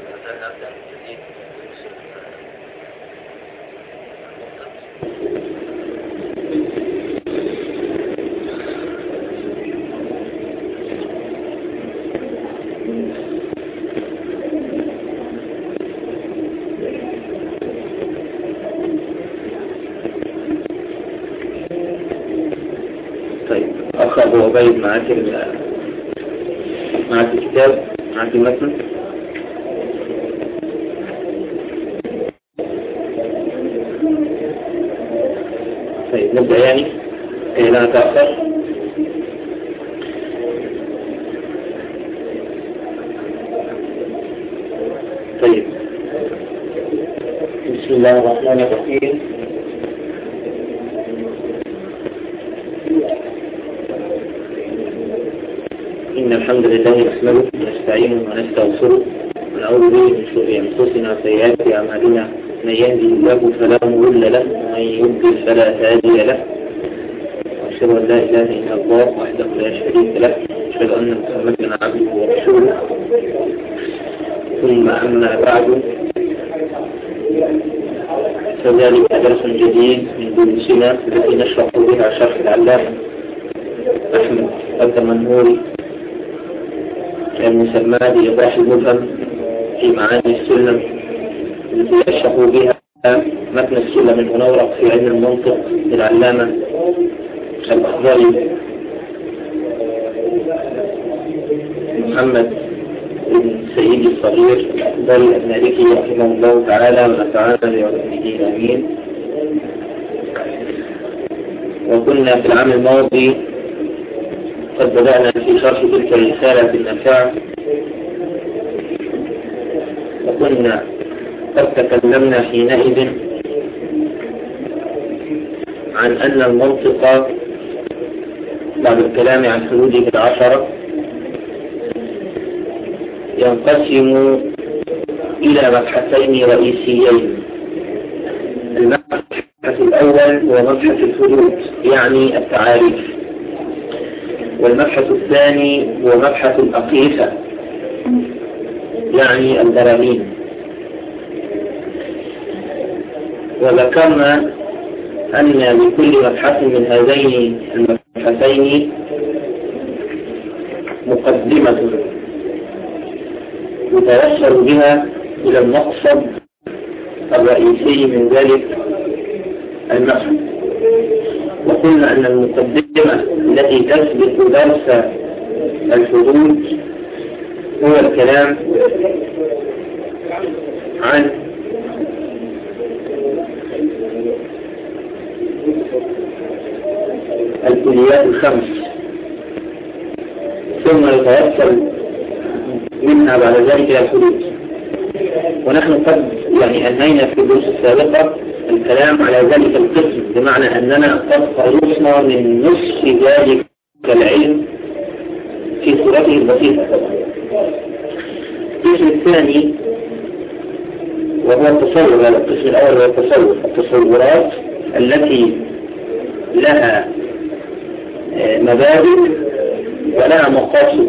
جديد طيب أخ أبو عبيد معاك ال- معاك الكتاب معاك المتن؟ نبدأ يعني كي لا نتأخر طيب. بسم الله الرحمن الرحيم. إن الحمد لله نحمده ونستعينه ونستغفره ونعوذ به من شرور أنفسنا وسيئات أعمالنا. من يهدي الله فلا مضل له يضلل فلا هادي له. وأشهد أن لا إله إلا الله وحده لا شريك له. وأشهد أن محمدا عبده ورسوله. ثم أما بعد. فذلك درس جديد من دروسنا التي نشرح بها شرح العلامة أحمد الدمنهوري المسمى بإيضاح المفهم في معاني السلم التي يشرح بها متن السلم المنورق في علم المنطق للعلامة الأخضري. محمد بن سيد الصغير الأخضري المالكي رحمه الله تعالى ونفعنا بعلمه آمين. وكنا في العام الماضي قد بدأنا في شرح تلك الرسالة النافعة. وكنا قد تكلمنا حينئذ عن أن المنطق بعد الكلام عن حدوده العشرة ينقسم إلى مبحثين رئيسيين. المبحث الأول هو مبحث الحدود يعني التعاريف. والمبحث الثاني هو مبحث الأقيسة يعني البراهين وذكرنا أن لكل مبحث من هذين المبحثين مقدمة. يتوصل بها إلى المقصد الرئيسي من ذلك المبحث. وقلنا أن المقدمة التي تثبت درس الحدود هو الكلام عن الكليات الخمس. ثم يتوصل منها بعد ذلك إلى الحدود ونحن قد يعني أنهينا في الدروس السابقة الكلام على ذلك القسم بمعنى أننا قد خلصنا من نصف ذلك العلم في صورته البسيطة. القسم الثاني وهو التصور القسم الأول هو التصور التصورات التي لها مبادئ ولها مقاصد.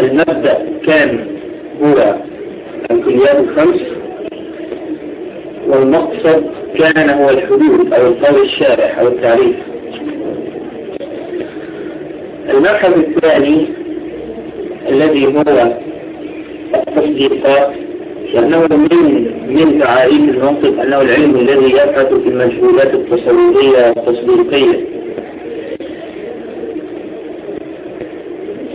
المبدأ كان هو الكليات الخمس والمقصد كان هو الحدود أو القول الشارع أو التعريف. المبحث الثاني الذي هو التصديقات لأنه من من تعاريف المنطق أنه العلم الذي يبحث في المجهولات التصورية والتصديقية.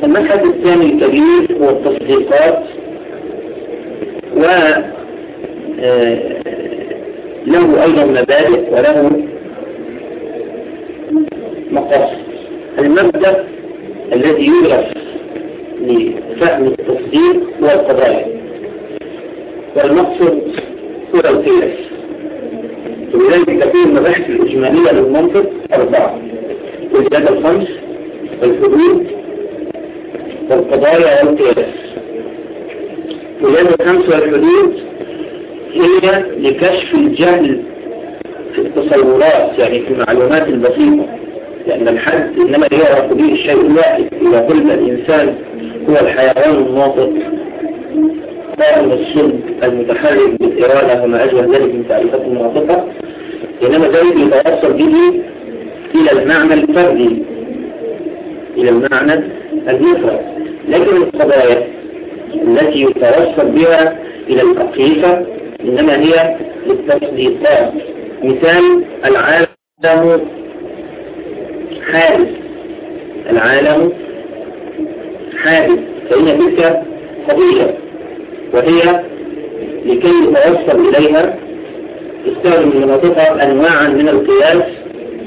المبحث الثاني الكبير هو التصديقات و له أيضا مبادئ وله مقاصد. المبدأ الذي يدرس لفهم التصديق هو القضايا. والمقصد هو القياس. ولذلك تكون المباحث الإجمالية للمنطق أربعة والزيادة الخمس والحدود والقضايا والقياس والزيادة الخمس والحدود هي لكشف الجهل في التصورات يعني في المعلومات البسيطة. لأن الحد إنما يعرف به الشيء الواحد. إذا قلت الإنسان هو الحيوان الناطق القائم الصلب المتحرك بالإرادة وما أشبه ذلك من تعريفات المناطقة إنما ذلك يتوصل به إلى المعنى الفردي. إلى المعنى المفرد لكن القضايا التي يتوصل بها إلى الحقيقة إنما هي للتصديقات. مثال العالم حادث العالم حادث فإن تلك قضية وهي لكي يتوصل إليها استخدم المناطق أنواعا من القياس.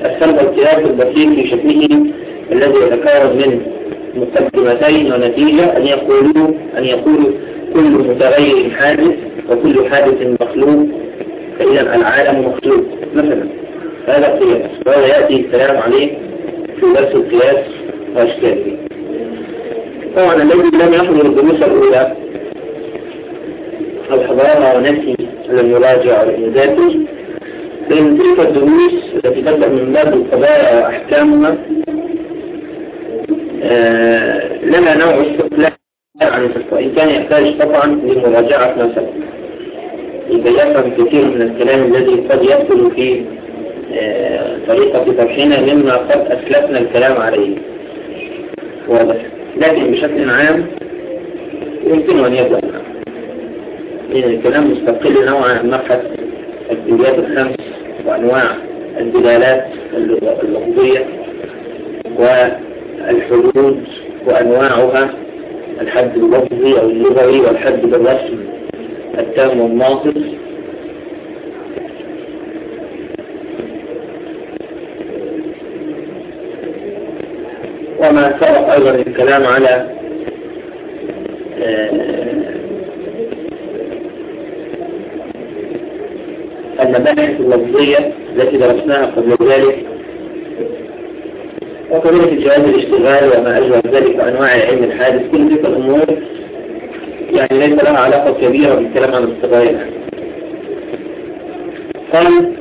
السلب القياس البسيط في شكله الذي يتكون من مقدمتين ونتيجة أن يقولوا أن يقولوا كل متغير حادث وكل حادث مخلوق فإذا العالم مخلوق. مثلا هذا قياس وهذا يأتي الكلام عليه في درس القياس وأشكاله. طبعا الذي لم يحضر الدروس الأولى أو حضرها ونسي لم يراجع ولم يذاكر فإن تلك الدروس التي تبدأ من باب القضايا وأحكامها لها نوع استقلال عن الفقه. كان يحتاج طبعا لمراجعة سبق لكي يفهم كثير من الكلام الذي قد يدخل في آه طريقة طرحنا مما قد أسلفنا الكلام عليه. واضح. لكن بشكل عام يمكن أن يبدأ لأن الكلام مستقل نوعا عن مبحث الكليات الخمس وأنواع الدلالات اللفظية والحدود وأنواعها الحد اللفظي أو اللغوي والحد بالرسم التام والناقص. وما سبق أيضا الكلام على المباحث اللفظية التي درسناها قبل ذلك. وكذلك جواز الاشتغال وما أشبه ذلك وأنواع علم الحادث كل تلك الأمور يعني ليس لها علاقة كبيرة بالكلام عن الصغير قال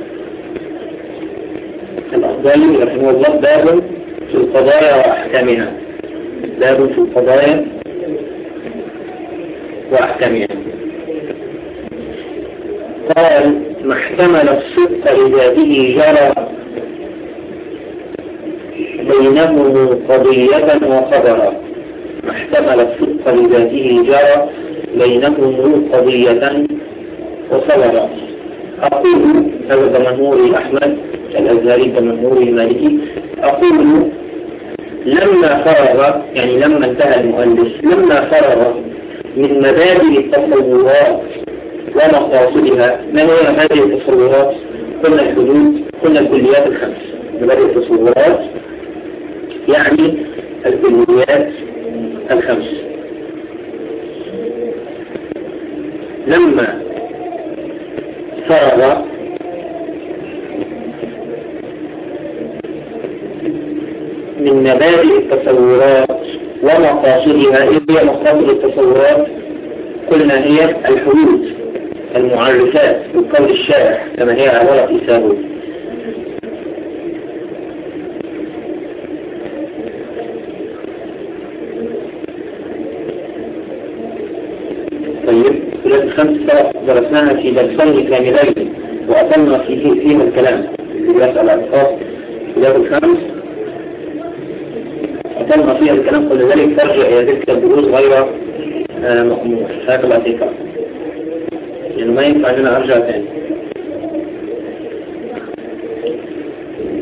الأفضل رحمه الله باب في القضايا وأحكامها. باب في القضايا وأحكامها. قال ما احتمل الصدق لذاته جرى بينهم قضية وخبرا احتمل الصدق لذاته جرى بينهم قضية وخبرا أقول هذا دمنهوري أحمد الأزهري دمنهوري المالكي أقول لما فرغ يعني لما انتهى المؤلف لما فرغ من مبادئ التصورات ومقاصدها ما هي هذه التصورات؟ قلنا الحدود قلنا الكليات الخمس. مبادئ التصورات يعني الكليات الخمس. لما فرغ من مبادئ التصورات ومقاصدها إذ هي مقاصد التصورات قلنا هي الحدود المعرفات بالقول الشارع كما هي على ورق إسابه طيب الخمس درسناها في درسين كاملين وأطلنا فيه فيها الكلام. يسأل عن الخاص ثلاث الخمس. أطلنا فيها الكلام كل ذلك ترجع إلى تلك الدروس غير مأمور هذا الاعتقاد يعني ما ينفع لنا أرجع تاني.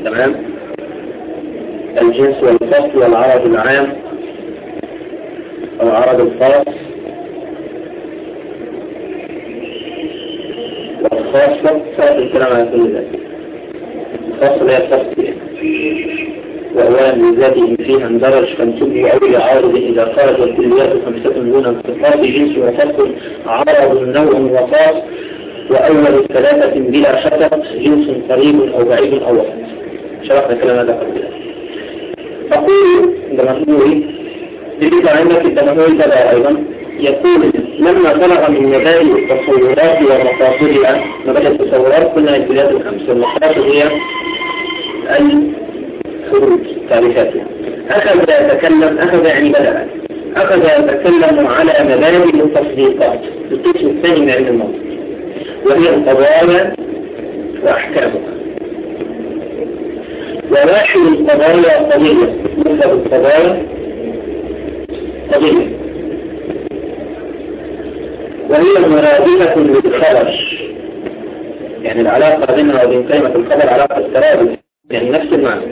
تمام؟ الجنس والفصل والعرض العام والعرض الخاص. والخاصة سأل الكلام على كل ذلك. الخاصة هي الفصل وأولا لذاته فيها اندرج فانسبه أو لعارض إذا خرج الكليات خمسة دون انتقاط جنس وفصل عرض نوع وخاص وأول ثلاثة بلا شطط جنس قريب أو بعيد أو وسط شرحنا كلام هذا قبل. أقول الدمهوري ذلك عندك الدمهوري تبع أيضا يقول لما فرغ من مبادئ التصورات ومقاصدها مبادئ التصورات قلنا البلاد الخمس والمقاصد هي الخروج تعريفاتها أخذ يتكلم أخذ يعني بدأ. أخذ يتكلم على مبادئ التصديقات القسم الثاني من علم المنطق وهي القضايا وأحكامها. وواحد القضايا قضية مثل القضايا قضية. وهي مرادفة للخبر. يعني العلاقة بينها وبين كلمة الخبر علاقة ترادف يعني نفس المعنى.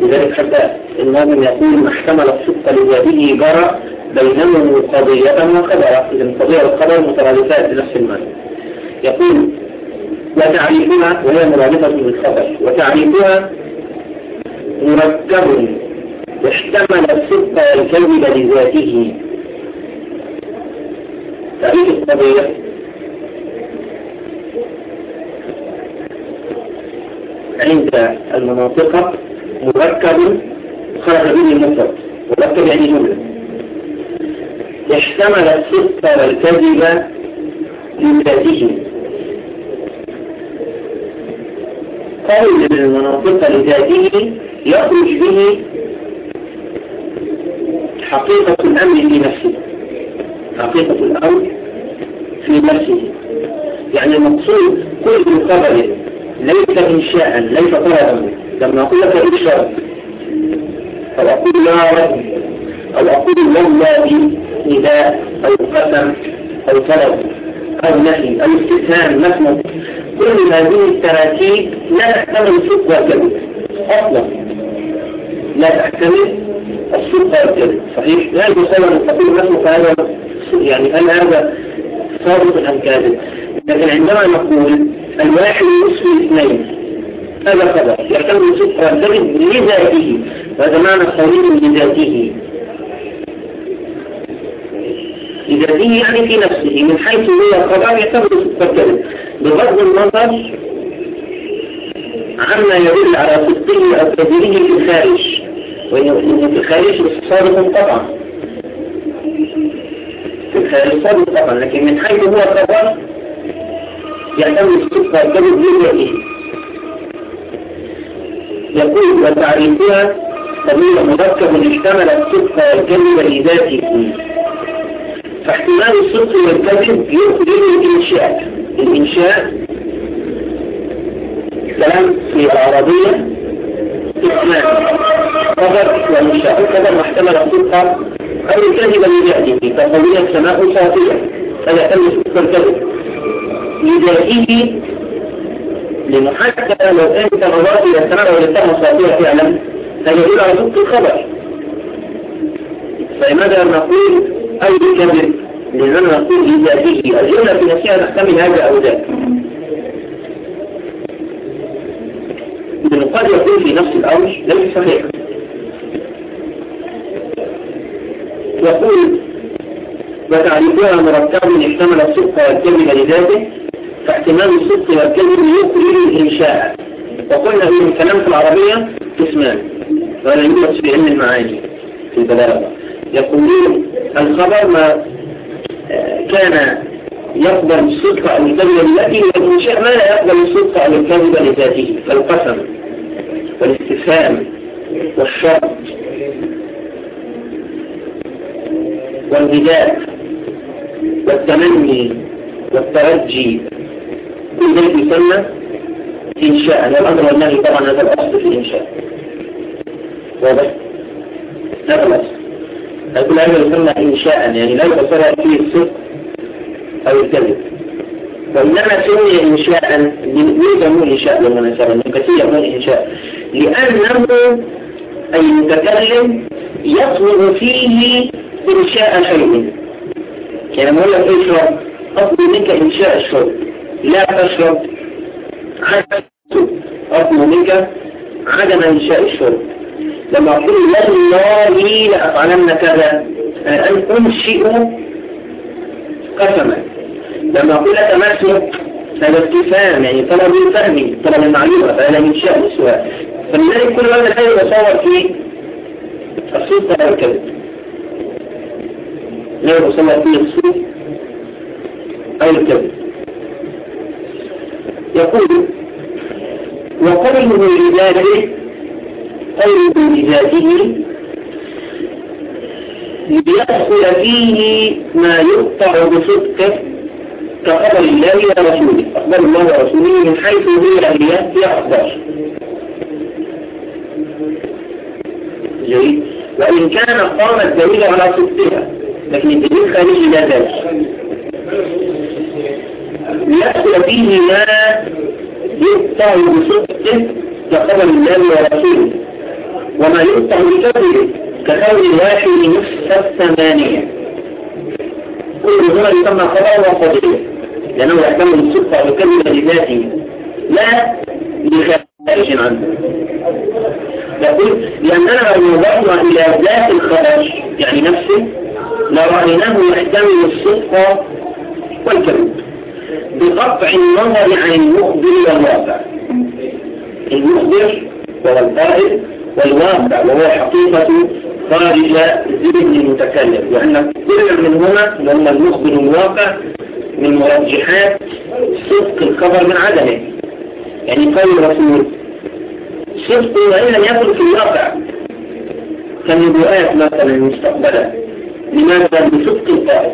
لذلك حتى الناظم يقول ما احتمل الصدق لذاته جرى بينهم قضية وخبرة إذا القضية والخبر مترادفات بنفس المعنى. يقول وتعريفها وهي مرادفة للخبر وتعريفها مركب واحتمل الصدق والكذب لذاته تعريف القضية عند المناطق مركب خرج به المفرد مركب يعني جملة احتمل الصدق والكذب لذاته. قول المناطق لذاته يخرج به حقيقة الأمر في نفسه. حقيقة الأمر في نفسه. يعني المقصود كل خبر ليس إنشاء ليس طلبا. لما أقول لك إنشاء أو أقول يا رب أو أقول والله نداء أو قسم أو طلب أو نهي أو استفهام مسمى كل هذه التراكيب لا تحتمل الصدق والكذب أصلا. لا تحتمل الصدق والكذب. صحيح؟ لا يصور أن تقول مسمى فهذا يعني هل هذا صادق أم كاذب؟ لكن عندما نقول الواحد يسوي اثنين هذا خبر. يحتمل الصدق والكذب لذاته وهذا معنى صريح لذاته. لذاته يعني في نفسه من حيث هو خبر يحتمل الصدق والكذب بغض النظر عما يدل على صدقه أو كذبه في الخارج. وإنه في الخارج صادق قطعا صادق قطعا لكن من حيث هو خبر يحتمل الصدق والكذب لذاته يقول وتعريفها ضمير مركب اشتمل الصدق والكذب لذاته. فاحتمال الصدق والكذب يخرج الإنشاء. الإنشاء كلام في العربية اسمان خبر وإنشاء الخبر محتمل الصدق أو الكذب لذاته فقوية السماء صافية الصدق والكذب لذاته لأنه حتى لو أنت نظرت إلى السماء وجدتها صافية فعلا فيدل على صدق الخبر فلماذا نقول أي كذب؟ لأننا نقول لذاته الجملة في نفسها تحتمل هذا أو ذاك لأنه قد يكون في نفس الأمر ليس صحيح يقول وتعريفها مركب يحتمل الصدق والكذب لذاته فاحتمال الصدق والكذب يخرج الإنشاء وقلنا في الكلام في العربية قسمان ولا يوجد في علم المعاني في البلاغة. يقولون الخبر ما كان يقبل الصدق أو الكذب لذاته والإنشاء ما لا يقبل الصدق أو الكذب لذاته فالقسم والاستفهام والشرط والنداء والتمني والترجي كل ذلك يسمى إنشاء الأمر والنهي طبعا هذا الأصل في الإنشاء واضح؟ هذا الأصل كل هذا يسمى إنشاء يعني لا يتصرف فيه الصدق أو الكذب وإنما سمي إنشاء ليه سموه إنشاء بالمناسبة من كثير يقول إنشاء لأنه أي المتكلم يطلب فيه إنشاء شيء. يعني أقول لك اشرب أطلب منك إنشاء الشرب لا تشرب أطلب منك عدم إنشاء الشرب لما أقول والله لأفعلن كذا أن أنشئ قسما. لما أقول لك مسلك هذا استفهام يعني طلب الفهم طلب المعلومة فهذا من شأن السؤال. فلذلك كل هذا الحين يتصور في الصوت أو الكذب لا يتصور فيه الصوت أو الكذب يقول وقوله لذاته قوله لذاته ليدخل فيه ما يقطع بصدقه كخبر الله ورسوله. أخبار الله ورسوله من حيث هي هي هي أخبار. جيد. وإن كان قام الدليل على صدقها لكن الدليل خارجي لا ذلك. ليدخل فيه ما يقطع بصدقه كخبر الله ورسوله. وما يقطع بكذبه كقول الواحد نصف الثمانية. كل هنا يسمى خبر وفضيلة لأنه يحتمل الصدق وكلمة لذاته. لا لخارج عنه. يقول لأننا لو نظرنا إلى ذات الخبر يعني نفسه لرأيناه يحتمل الصدق والكذب. بقطع النظر عن المخبر والواقع. المخبر هو القائل والواقع وهو حقيقة خارج ذهن المتكلم لأن كل منهما لما المخبر الواقع من مرجحات صدق الخبر من عدمه. يعني قول الرسول صدق وإن لم يكن في الواقع كالنبوءات مثلا مستقبلا. لماذا؟ بصدق القائل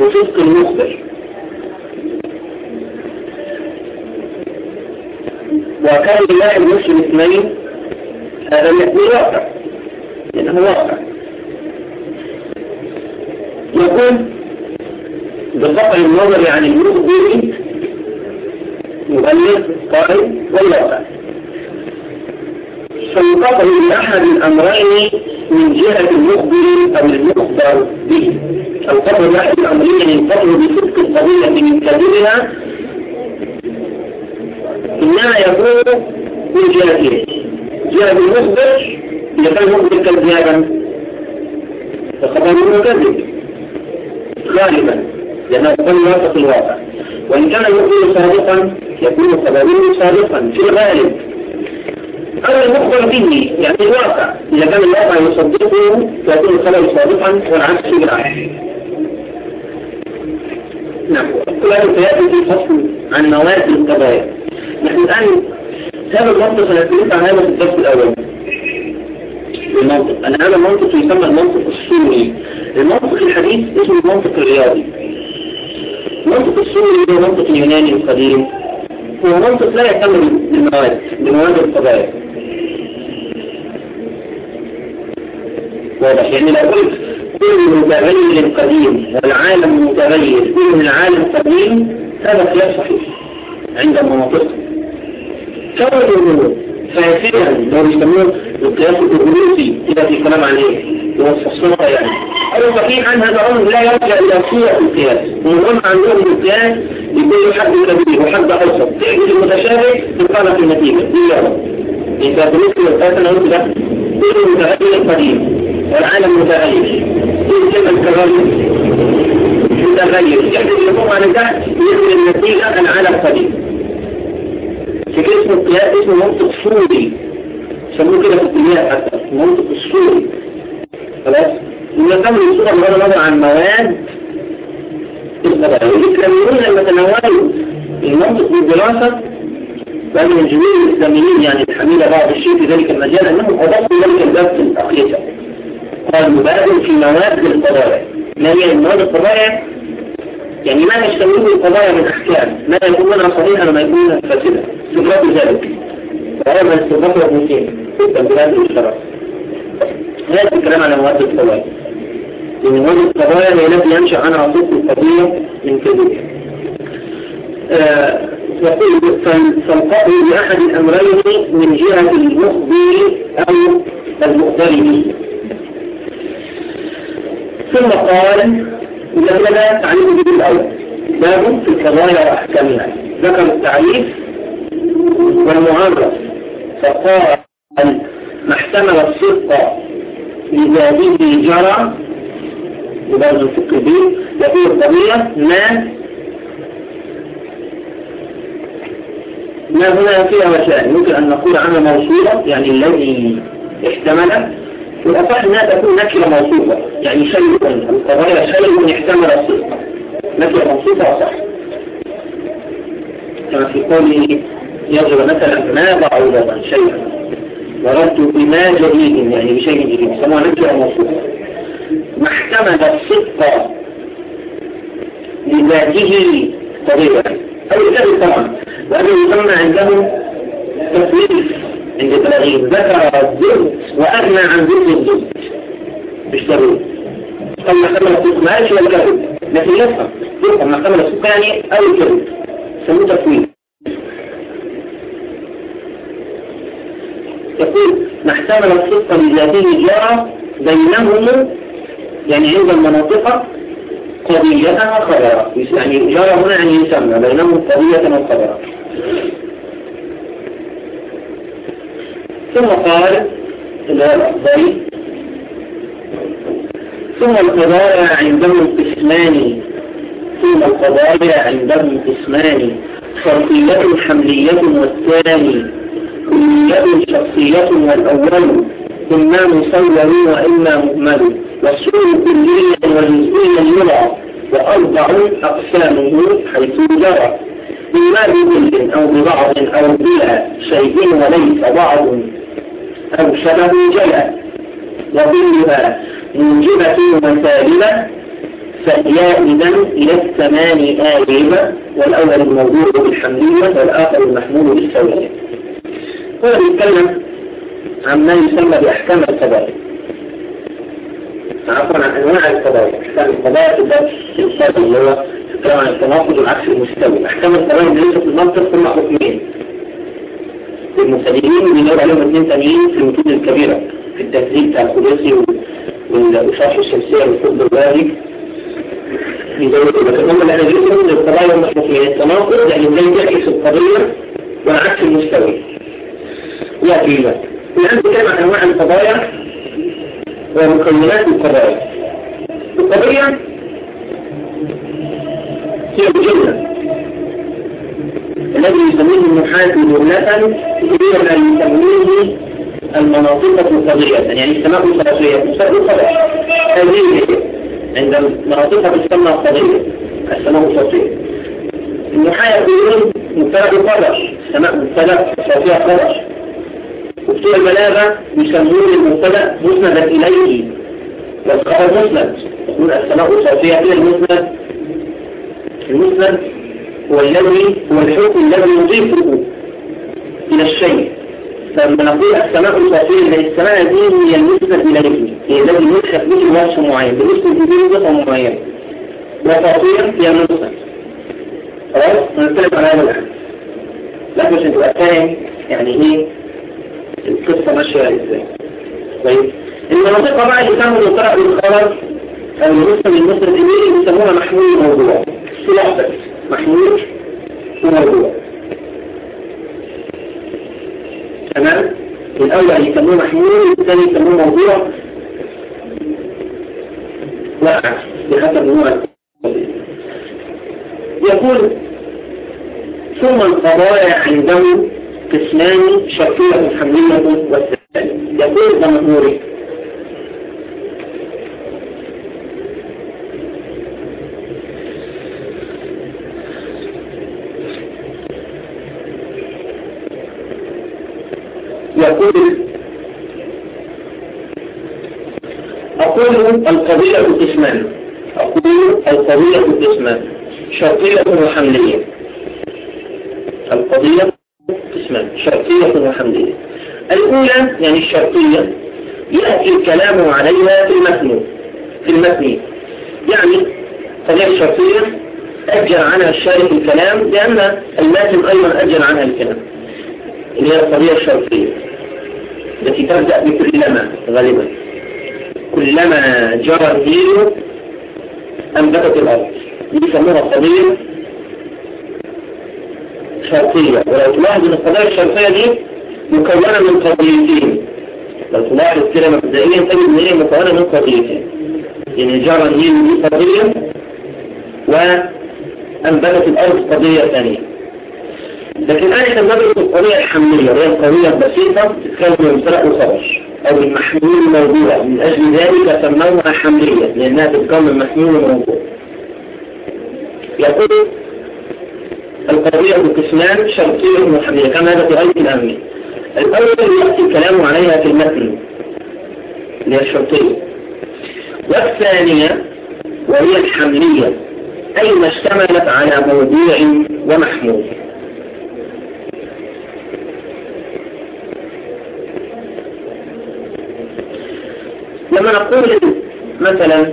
بصدق المخبر. وكان الله المسلم اثنين هذا يكون واقع لأنه واقع. يقول بقطع النظر عن المخبر مبلغ قائل والواقع فيقطع لأحد الأمرين من جهة المخبر أو المخبر به. أو قطع لأحد الأمرين ينقطع بصدق القضية من كذبها. إنما يكون من جهتين جهة المخبر إذا كان المخبر كذابا فخبره مكذب غالبا. لأنه يكون واثق الواقع وإن كان المخبر صادقا يكون خبره صادقا. في الغالب. أو المخبر به يعني الواقع. إذا كان الواقع يصدقه فيكون الخبر صادقا والعكس بالعكس نعم. كل هذا سيأتي في فصل عن مواد القضايا. نحن الآن هذا المنطق سنتكلم عن هذا في الدرس الأول. المنطق. أن هذا المنطق يسمى المنطق السوري المنطق الحديث اسمه المنطق الرياضي. المنطق السوري هو منطق اليوناني القديم هو منطق لا يعتمد بالمواد بمواد القضايا واضح؟ يعني لو قلت كل متغير قديم والعالم متغير كل العالم قديم هذا خلاف صحيح. عند المناطق كونه فاسدا لو يسموه القياس الأغلوسي إذا في كلام عليه يوصفصنها يعني أو صحيحا هذا أمر لا يرجع إلى صورة القياس وهم عندهم القياس يكون حد كبير وحد أوسط تعجز المتشابه تطالع في النتيجة دي يوم إذا بالنسبة للقياس أنا قلت ده كل متغير قديم والعالم متغير كل كلمة التغير متغير يحدث يقوم على ده يجب النتيجة العالم قديم في اسم القياس اسمه منطق سوري. يسموه كده في الكليات حتى المنطق السوري خلاص؟ يكمل الصورة بغض النظر عن مواد. القضايا الإسلاميون لما تناولوا المنطق بالدراسة بعد من جميع الإسلاميين يعني الحميلة بعض الشيء في ذلك المجال أنهم أضافوا ذلك الباب في الأقيسة قالوا باب في مواد القضايا ما هي مواد القضايا يعني ما يشتمله القضايا من أحكام ما يكون صحيحا وما يكون فاسدا استدراك ذلك وهذا استدراك ابن جدا بهذه الشرف هذا الكلام على مواد القضايا لأن مواد القضايا هي التي ينشأ عنها صدق القضية من كذبها آه يقول فالقطع بأحد الأمرين من جهة المخبر أو المخبر به ثم قال لماذا تعريف به الأول. باب في القضايا وأحكامها. ذكر التعريف والمعرف. فقال ما احتمل الصدق لذاته جرى وبرضه الفقه به يقول القضية ما ما هنا فيها وشان ممكن أن نقول عنها موصولة يعني الذي احتمل والأصح أنها تكون نكرة موصوفة يعني شيء القضايا شيء يحتمل الصدق نكرة موصوفة وصح كما في قوله يجب مثلا ما بعوضة شيئا. وردت بما جديد يعني بشيء جديد. يسموها نكرة موصوفة ما احتمل الصدق لذاته قضية أو الكذب طبعا. وهذا يسمى عندهم تفليس عند البلاغين ذكر الزوج وأغنى عن ذكر الزوج مش ضروري. طب ما احتمل الصدق ما قالش الكذب لكن يفهم. يفهم ما احتمل الصدق يعني أو الكذب سموه تفويض. يقول ما احتمل الصدق لذاته جرى بينهم يعني عند المناطق قضيتها خبرا يعني جرى هنا يعني يسمى بينهم قضية وخبرا ثم قال الأفضل ثم القضايا عندهم قسمان ثم القضايا عندهم قسمان شرطية حملية والثاني. كلية شخصية والأول. إما مصور وإما مهمل والسور كليا وجزئيا يرى وأربع أقسامه حيث جرى. إما بكل أو ببعض أو بلا شيء وليس بعض. أو شبه جلا وكلها موجبة وسالبة فهي إذا إلى الثمان آلبة والأول الموضوع بالحملية والآخر المحمول بالسوية. هو بيتكلم عن ما يسمى بأحكام القضايا عفوا عن أنواع القضايا. أحكام في الدرس الثاني اللي هو الكلام عن التناقض والعكس المستوي. أحكام اللي ليست المنطق ثم حكمين المسلمين بنقول عليهم اثنين تانيين في المتون الكبيرة في التهذيب بتاع القدسي والشرح الشمسية والفضل الباري في دولة لكن هم اللي جيتهم للقضايا والمحكمين التناقض يعني إزاي تعكس القضية والعكس المستوي يأتي ذلك الآن نتكلم عن أنواع القضايا ومكونات القضايا. القضية هي الجنة الذي يسميه المحاكي جملة هي ما يسميه المناطق القضية يعني السماء الصلاحية تسمى القضاء هذه عند المناطق تسمى القضية السماء الصلاحية المحايا يقولون مبتلى القدر السماء مبتلى صوتية قدر وبتوع البلاغة يسمون المبتدا مسندا إليه. والخبر مسند يقول السماء الصوتية هي المسند. المسند هو الذي هو الحكم الذي يضيفه إلى الشيء. فلما نقول السماء الصوتية اللي السماء دي هي المسند إليه هي الذي يلحق به وصف معين بمسند به صفة معينة. وصوتية هي المسند خلاص؟ نتكلم عن هذا الآن. لكن عشان تبقى فاهم يعني إيه القصة ماشية إزاي. طيب. المناطق بقى اللي كانوا يقرأ بالخبر أو المسلم المسلم الإيميلي يسموها محمول الموضوع. سلاح بس محمول الموضوع تمام؟ الأول يسموه محمول الثاني يسموه موضوع. وقع بحسب نوع يقول ثم القضايا عندهم قسمان شرطية حملية والثاني يقول ضمهوري يقول أقول القضية قسمان أقول القضية قسمان شرطية وحملية القضية قسمان شرطية وحملية الأولى يعني الشرطية يأتي الكلام عليها في المتن. في المتن. يعني قضية الشرطية أجر عنها الشارك الكلام لأن الماتن أيضا أجر عنها الكلام. اللي هي القضية الشرطية التي تبدأ بكلما غالبا. كلما جرى النيل أنبتت الأرض. يسموها قضية شرطية ولو تلاحظ أن القضايا الشرطية دي مكونة من قضيتين لو تلاحظ كده مبدئيا تجد إن هي مكونة من قضيتين يعني جرى النيل دي قضية وأنبتت الأرض قضية ثانية. لكن أنا كان بدرس القضية الحملية وهي القضية البسيطة تتكلم من فرق وخرج أو المحمول الموضوع من أجل ذلك سموها حملية لأنها تتكون من محمول الموضوع يقول القضية بقسمان شرطية وحملية كما هذا في غاية الأهمية الأول يأتي الكلام عليها في المتن اللي هي الشرطية. والثانية وهي الحملية أي ما اشتملت على موضوع ومحمول. لما نقول مثلا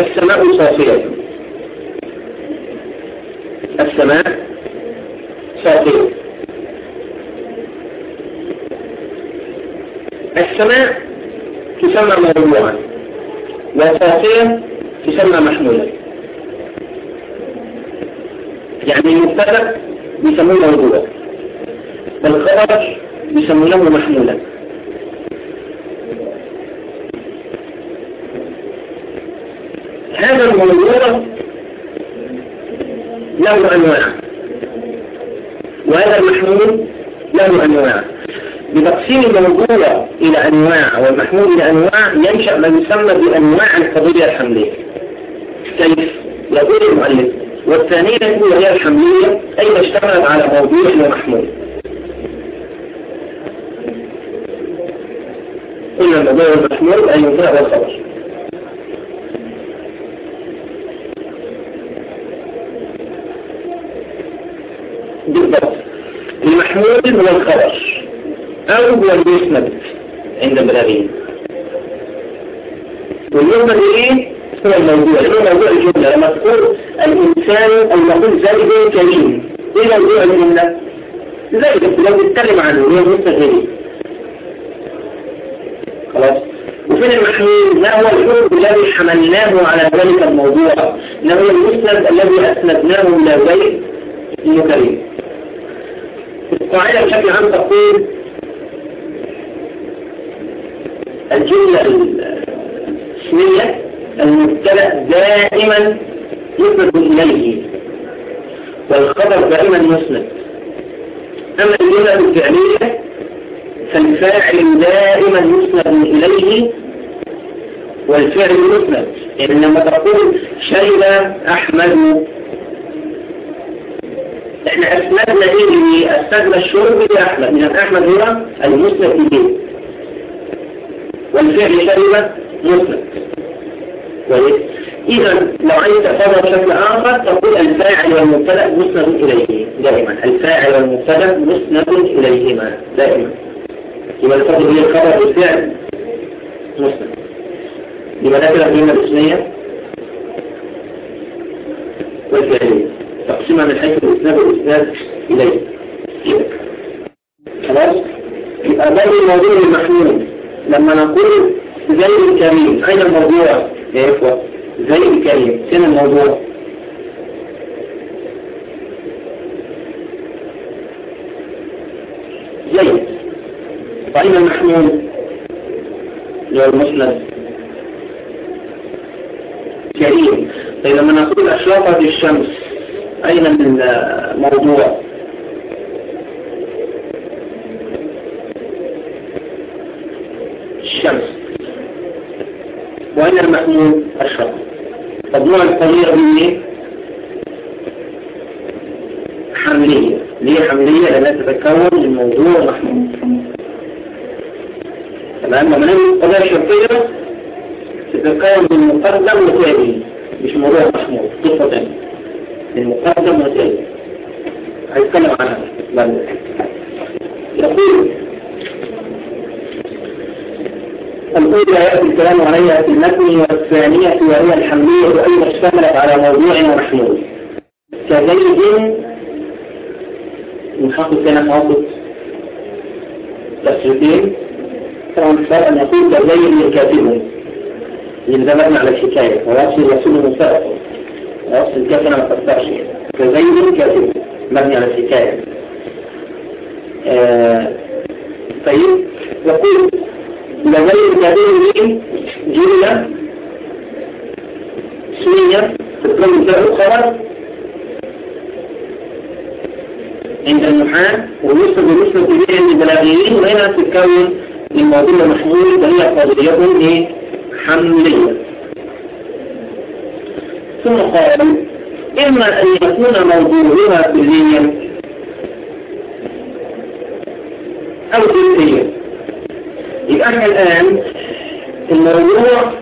السماء صافية. السماء صافية. السماء تسمى موضوعا وصافية تسمى محمولا يعني المبتدا بيسموه موضوع والخبر بيسمونه محمولا. هذا الموضوع له أنواع. وهذا المحمول له أنواع. بتقسيم الموضوع إلى أنواع والمحمول إلى أنواع ينشأ ما يسمى بأنواع القضية الحملية. كيف؟ يقول المؤلف والثانية هي الحملية أي ما اشتملت على موضوع ومحمول قلنا الموضوع المحمول أي المبتدا والخبر بالضبط. المحمول هو الخبر. أو هو المسند عند البلاغين والمسند إيه؟ هو الموضوع. اللي موضوع الجملة. لما تقول الإنسان أو نقول زيد كريم. إيه موضوع الجملة؟ زيد لو نتكلم عنه هو المسند خلاص. وفين المحمول ما هو الحكم الذي حملناه على ذلك الموضوع؟ ما هو المسند الذي أسندناه إلى زيد إنه كريم القاعدة بشكل عام تقول الجملة الاسمية المبتدأ دائما يسند إليه. والخبر دائما يسند أما الجملة الفعلية فالفاعل دائما يسند إليه والفعل يسند يعني لما تقول شرب أحمد إحنا أسندنا إيه أسندنا الشرب لأحمد من أحمد هو المسند إليه. والفعل شرب مسند. كويس إذا لو عايز تحفظها بشكل آخر تقول الفاعل والمبتدأ مسند إليه دائما. الفاعل والمبتدأ مسند إليهما دائما. يبقى الفرق بين الخبر والفعل مسند. يبقى ده كده الاسمية والفعلية تقسيمها من حيث الإسناد والإسناد إليه. خلاص؟ يبقى ده الموضوع المحمول. لما نقول زي الكريم أين الموضوع يا إخوة؟ زي الكريم فين الموضوع؟ زي وأين المحمول المسند كريم طيب لما نقول أشرقت الشمس أين الموضوع؟ وأين المحمول نوع القضية دي إيه؟ حملية. ليه حملية؟ لأنها تتكون من موضوع محمول تمام؟ لما نعمل القضية الشرطية تتكون من مقدم وتالي مش موضوع محمول قصة تانية. من مقدم وتالي هيتكلم عنها. يقول الأولى يأتي الكلام عليها في المتن والثانية وهي الحملية أيضا اشتملت على موضوع ومحمول كزيد نحط هنا خاصة تسريتين طبعا الفرق أن يقول كزيد الكاتب مبني على الحكاية. ويصل رسول مستقبل ويصل الكاتب ما تفتحش كزيد الكاتب مبني على الحكاية. آه طيب يقول لغير الكاتب جملة اسمية فيها الخبر عند المحال ويوصل بالنسبة إليه عند البلاغيين وهنا تتكون الموضوع المحمول وهي قضية؟ حملية ثم قال إما أن يكون موضوعها كليا أو جزئية يبقى إحنا الآن الموضوع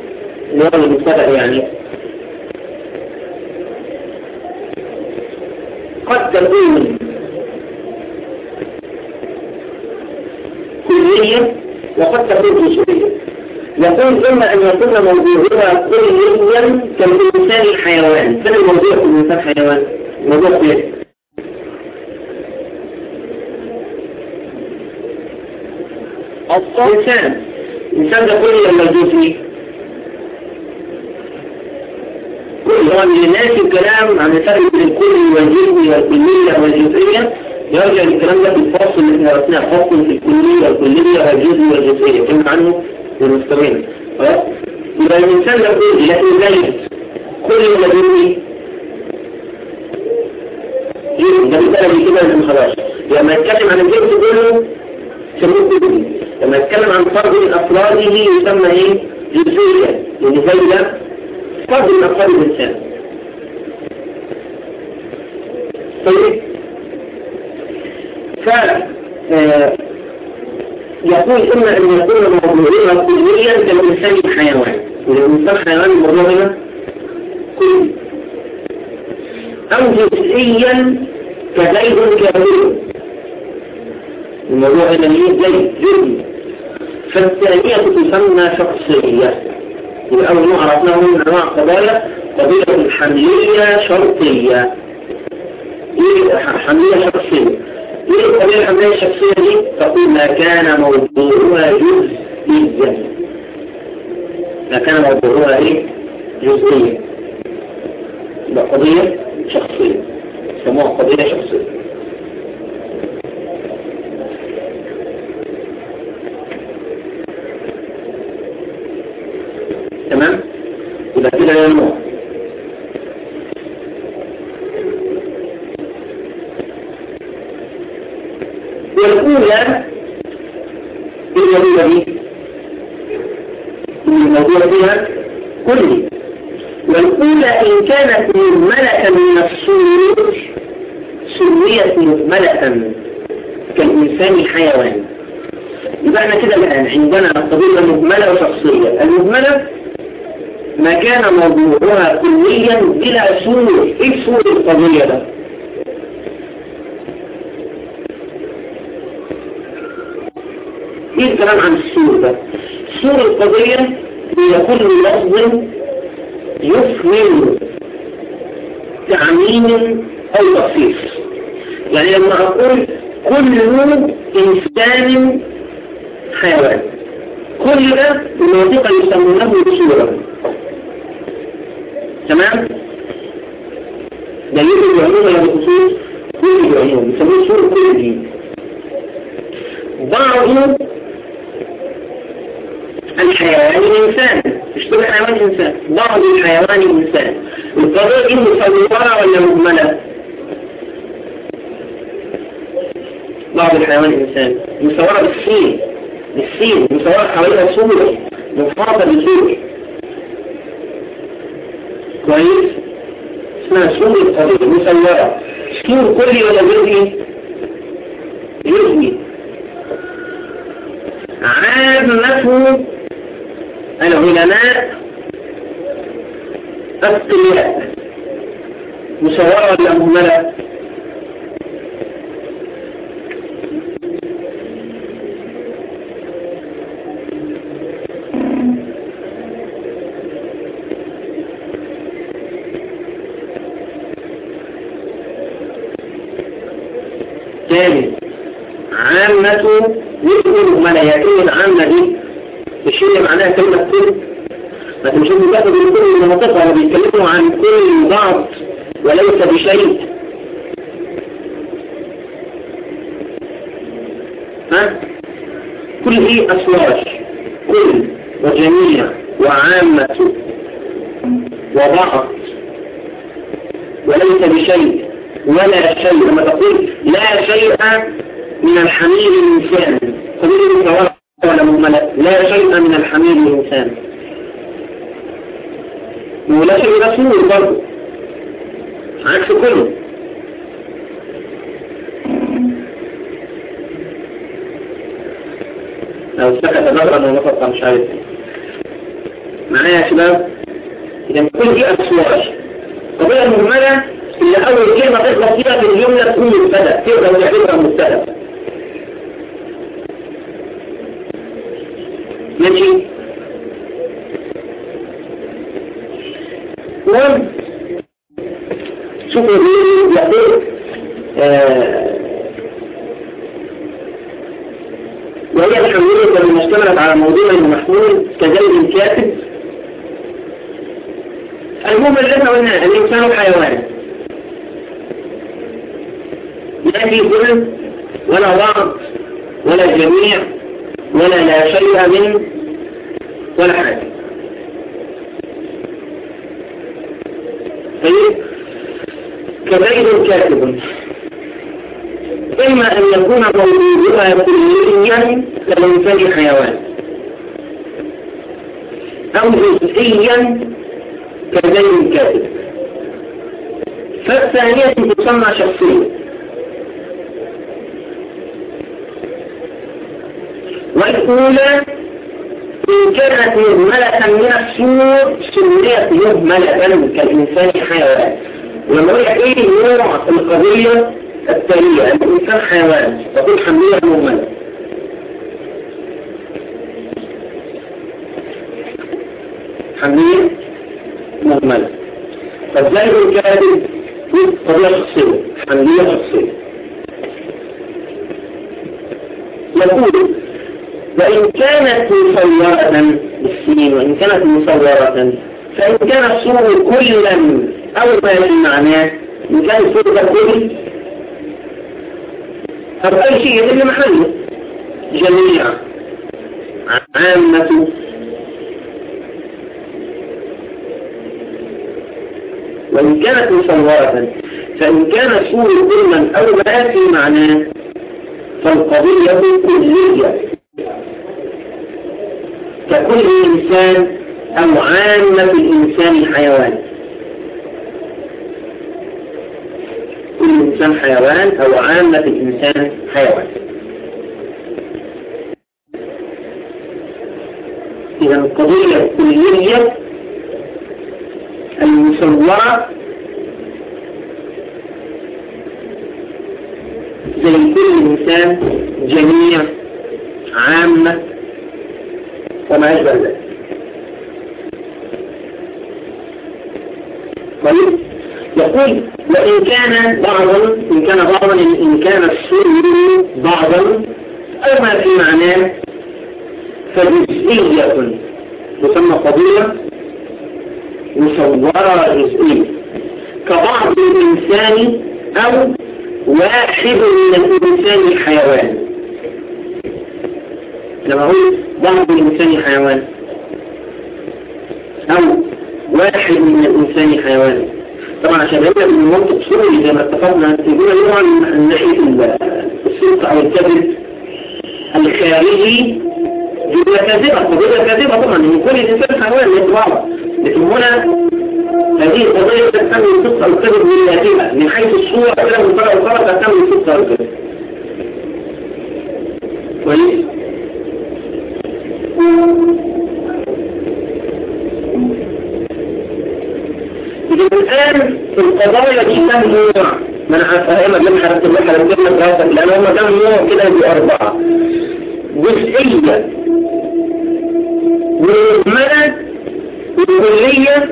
اللي هو المبتدأ يعني قد تكون كلية وقد تكون جزئية يقول إما أن يكون موضوعها كليا كالإنسان الحيوان فين الموضوع في حيوان؟ الموضوع فين؟ الإنسان الإنسان ده كلي ولا جزئي؟ كل هو الناس الكلام عن الفرق بين الكلي والجزئي والكلية والجزئية. يرجع الكلام ده في الفصل اللي إحنا عرفناه فصل في الكلية والكلية والجزئي والجزئية. كلمة عنه والمستمعين خلاص؟ يبقى الإنسان ده كلي لكن ليس كلي ولا جزئي؟ ده بالتالي كده خلاص. لما يتكلم عن الجنس كله لما يتكلم عن فرد من أفراده يسمى إيه؟ جزئية. لأن زي ده فرد من أفراد الإنسان. طيب. ف يقول إما أن يكون موضوعنا كليا كالإنسان الحيوان. والإنسان حيوان الموضوع هنا؟ كلي أو جزئيا كزيد كامل الموضوع هنا ليه زي فالثانية تسمى شخصية. الأول نوع عرفناه من أنواع القضايا قضية الحملية شرطية إيه حملية شخصية؟ إيه القضية الحملية الشخصية دي؟ تقول ما كان موضوعها جزئيا. ما كان موضوعها إيه؟ جزئيا. يبقى قضية شخصية. يسموها قضية شخصية تمام يبقى كده نوع والأولى الوظيفة دي الموضوع فيها كلي والأولى إن كانت مهملة من الصور سميت مهملة كالإنسان الحيوان. يبقى إحنا كده الآن عندنا قضية مهملة وشخصية. المهملة ما كان موضوعها كليا بلا سور إيه سور القضية ده؟ إيه الكلام عن السور ده؟ سور القضية هي كل لفظ يفهم تعميم أو تخصيص. يعني لما أقول كل إنسان حيوان كل ده المنطقة يسمونه سورة تمام؟ دليل العلوم ولا بخصوص كل العلوم يسموه سورة كل دين بعض الحيوان الإنسان اشتبه الحيوان الإنسان بعض الحيوان الإنسان. القضية دي مصورة ولا مجملة بعض الحيوان الإنسان. مصورة بالسين. بالسين مصورة حواليها صورة مفاضة بالسور كويس اسمها صورة قضية مصورة سور كلي ولا جزئي جزئي عامة العلماء الطلياء مصورة ولا مهملة ثاني عامة يقول ملايين عامة دي الشيء معناها كلمة كل. بس مش بياخدوا من كل المناطق هم بيتكلموا عن كل بعض وليس بشيء. ها؟ كل هي أصواج كل وجميع وعامة وبعض. وليس بشيء. ولا شيء. لما تقول لا شيء من الحمير الإنسان ولا لا شيء من الحمير الإنسان. ولا شيء رسول برضه عكس كله. أو سكت نظرا ونطق مش عارف معايا يا شباب؟ إذا كل دي أصوات قضية مهملة اللي أول كلمة تخلص فيها في الجملة تكون مبتدأ تقدر تعتبرها مبتدأ ماشي المهم شوفوا يقول آه وهي الحمولية لما اشتملت على موضوع محمول كزيد كاتب المهم اللي إحنا قلنا الانسان حيوان لا في كل ولا بعض ولا جميع ولا لا شيء من ولا حاجة طيب كزيد كاتب إما موجودها كليا كالإنسان حيوان أو جزئيا كزيد كاتب فالثانية تسمى شخصية والأولى إن كانت مهملة من السور سميت مهملة كالإنسان حيوان. ولما أقول إيه نوع القضية التالية الإنسان حيوان تقول حملية مهملة حملية مهملة فالزائد الكاتب قضية شخصية حملية شخصية. يقول وإن كانت مصورة بالسين وإن كانت مصورة فإن كان الصور كلا أو ما في معناه إن كان الصور كل أي شيء يدل محله جميع. عامة. وإن كانت مصورة فإن كان الصور كلا أو ما في معناه فالقضية كلية. ككل إنسان أو عامة الإنسان حيوان. كل إنسان حيوان أو عامة الإنسان حيوان. إذا القضية الكلية المصورة زي كل إنسان جميع عامة وما أشبه ذلك. طيب. يقول وإن كان بعضا إن كان بعضا إن كان السر بعضا أو ما في معناه فجزئية تسمى قضية مصورة جزئية. كبعض الإنسان أو واحد من الإنسان حيوان. لما أقول بعض الإنسان حيوان أو واحد من الإنسان حيوان طبعا عشان يبقى من المنطق سوري زي ما اتفقنا تقول طبعا من ناحية الصدق أو الكذب الخارجي جملة كاذبة. وجملة كاذبة طبعا من كل إنسان حيوان يتبعه. لكن هنا هذه القضية تهتم بالصدق أو الكذب من ذاتها من حيث الصورة كده من طرف الطرف تهتم بالصدق أو الكذب كويس إذا الآن القضايا دي كم نوع ما أنا هفهمك لما لك حركت لك راسك لأن هم كم نوع كده بأربعة جزئية. ومهملة وكلية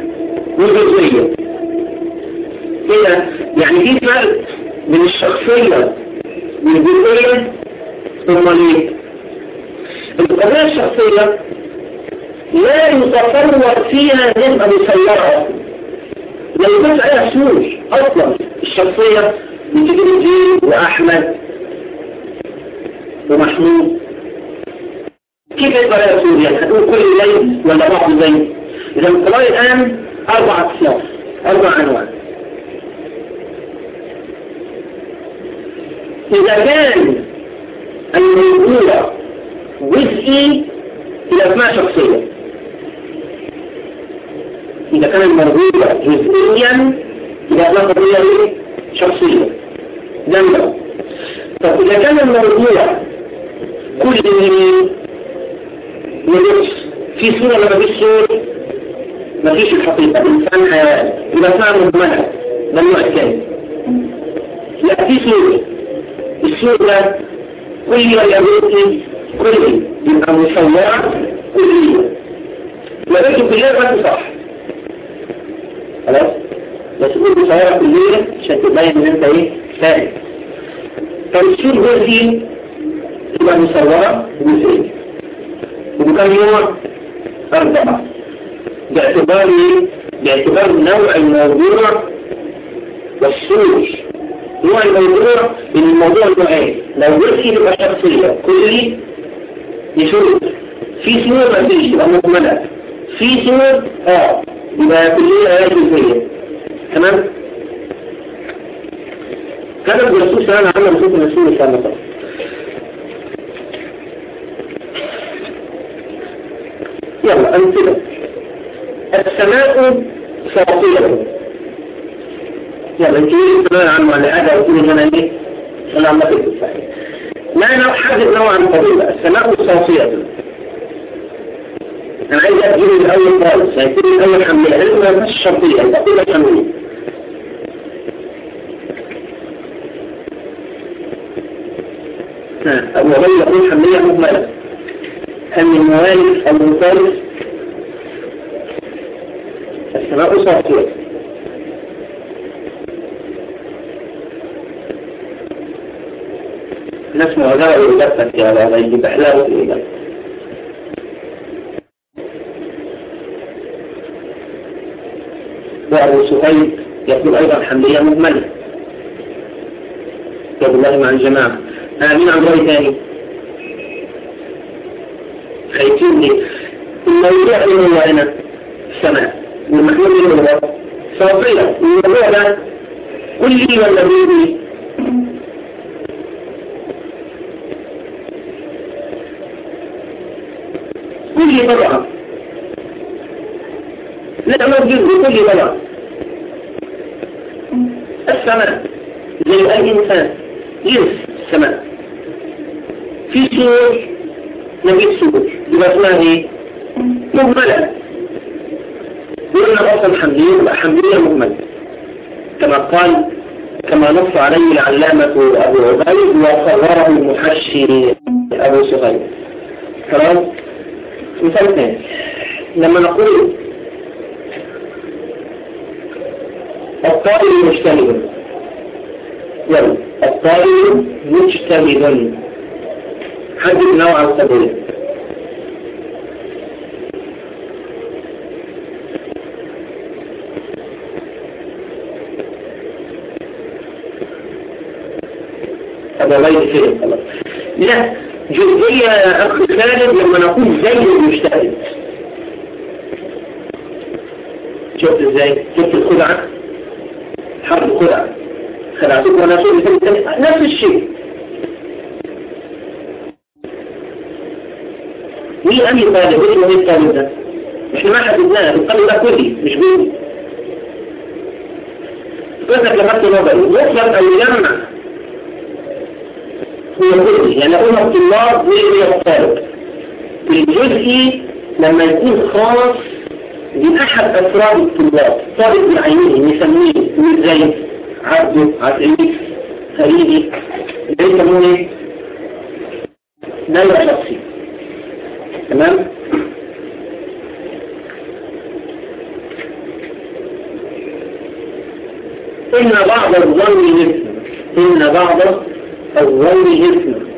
وجزئية كده يعني في فرق بين الشخصية والجزئية ثم ليه؟ القضية الشخصية لا يتصور فيها نسبة مسيرة لا يكونش عليها سوش أصلا. الشخصية بتجيب الجيل وأحمد ومحمود. كيف لها سوش يعني هتقول كل زي ولا بعض زي إذا القضايا الآن أربع أصناف أربع أنواع. إذا كان الموضوع جزئي إلى أسماء شخصية إذا كان المرغوبة جزئيا إلى أسماء قضية شخصية جنبه طب إذا كان الموضوع كله نبص في صورة ولا مفيش صورة مفيش الحقيقة. الإنسان حيوان اسمها مهملة ده النوع الثاني لا في صورة الصورة كل بيتي كل يبقى مصورة كلية لقيته كلية بس صح. خلاص؟ بس تقول مصورة كلية عشان تبين إن أنت إيه؟ فاهم. الصورة جزئي تبقى مصورة جزئية وبكم يوم؟ أربعة. باعتبار إيه؟ باعتبار نوع الموضوع والصور نوع الموضوع إن الموضوع نوعين لو جزئي يبقى شخصية كلي يشوف في صور مفيش يبقى مكملة في صور آه. يبقى كلية آيات جزئية تمام؟ كتب الرسول صلى الله عليه وسلم صوت الرسول صلى الله. وسلم يلا أمثلة السماء صافية يلا أنتوا السماء عنه على هذا وكل أنا إيه أنا عم بكتب ما أنا احدد نوعا طويلة السماء صافية أنا عايز اديله الأول خالص. هيكون الأول حملية لازم مش شرطية. الطويلة حملية ومن يكون حملية مهملة. هل من موالد أو مخالف السماء صافية. ناس موضوع يلفت يا بابا يجيب أحلام الإيمان وأبو سهيل يقول أيضا حملية مهملة يقول الله مع الجماعة. آمين عن رأي ثاني خايفين لي الموضوع اللي هو هنا. السماء والمحمول اللي هو. صافية الموضوع ده قل لي ولا بيدي قل لي طبعا لا قل لي طبعا السماء زي أي إنسان. ينس السماء؟ في سور نجيب سور. يبقى اسمها إيه؟ مهملة. قلنا أصلا حمدية يبقى حمدية مهملة. كما قال كما نص عليه العلامة أبو عبيد وصوره المحشي أبو سهيل. خلاص مثال ثاني. لما نقول الطائر مجتهد يلا الطائر مجتهد حدد نوع يصير لا جزئية يا أخي خالد لما نقول زي المجتهد. شفت إزاي؟ شفت الخدعة؟ حرب الخدعة خدعتك وأنا سوري نفس الشيء. مين أنهي طالب؟ إيه هو الطالب ده؟ إحنا ما حددناه الطالب ده كلي مش بيني. كذا لفت نظري يطلب أن يجمع. هو كلي يعني أقول الطلاب وإيه هي الطالب. الجزئي لما يكون خاص بأحد أفراد الطلاب. طالب بعينه نسميه مثل زي عبده عزيز خليلي. ده يسمونه؟ دايرة شخصي تمام؟ إن بعض الظن إثم إن بعض الظن إثم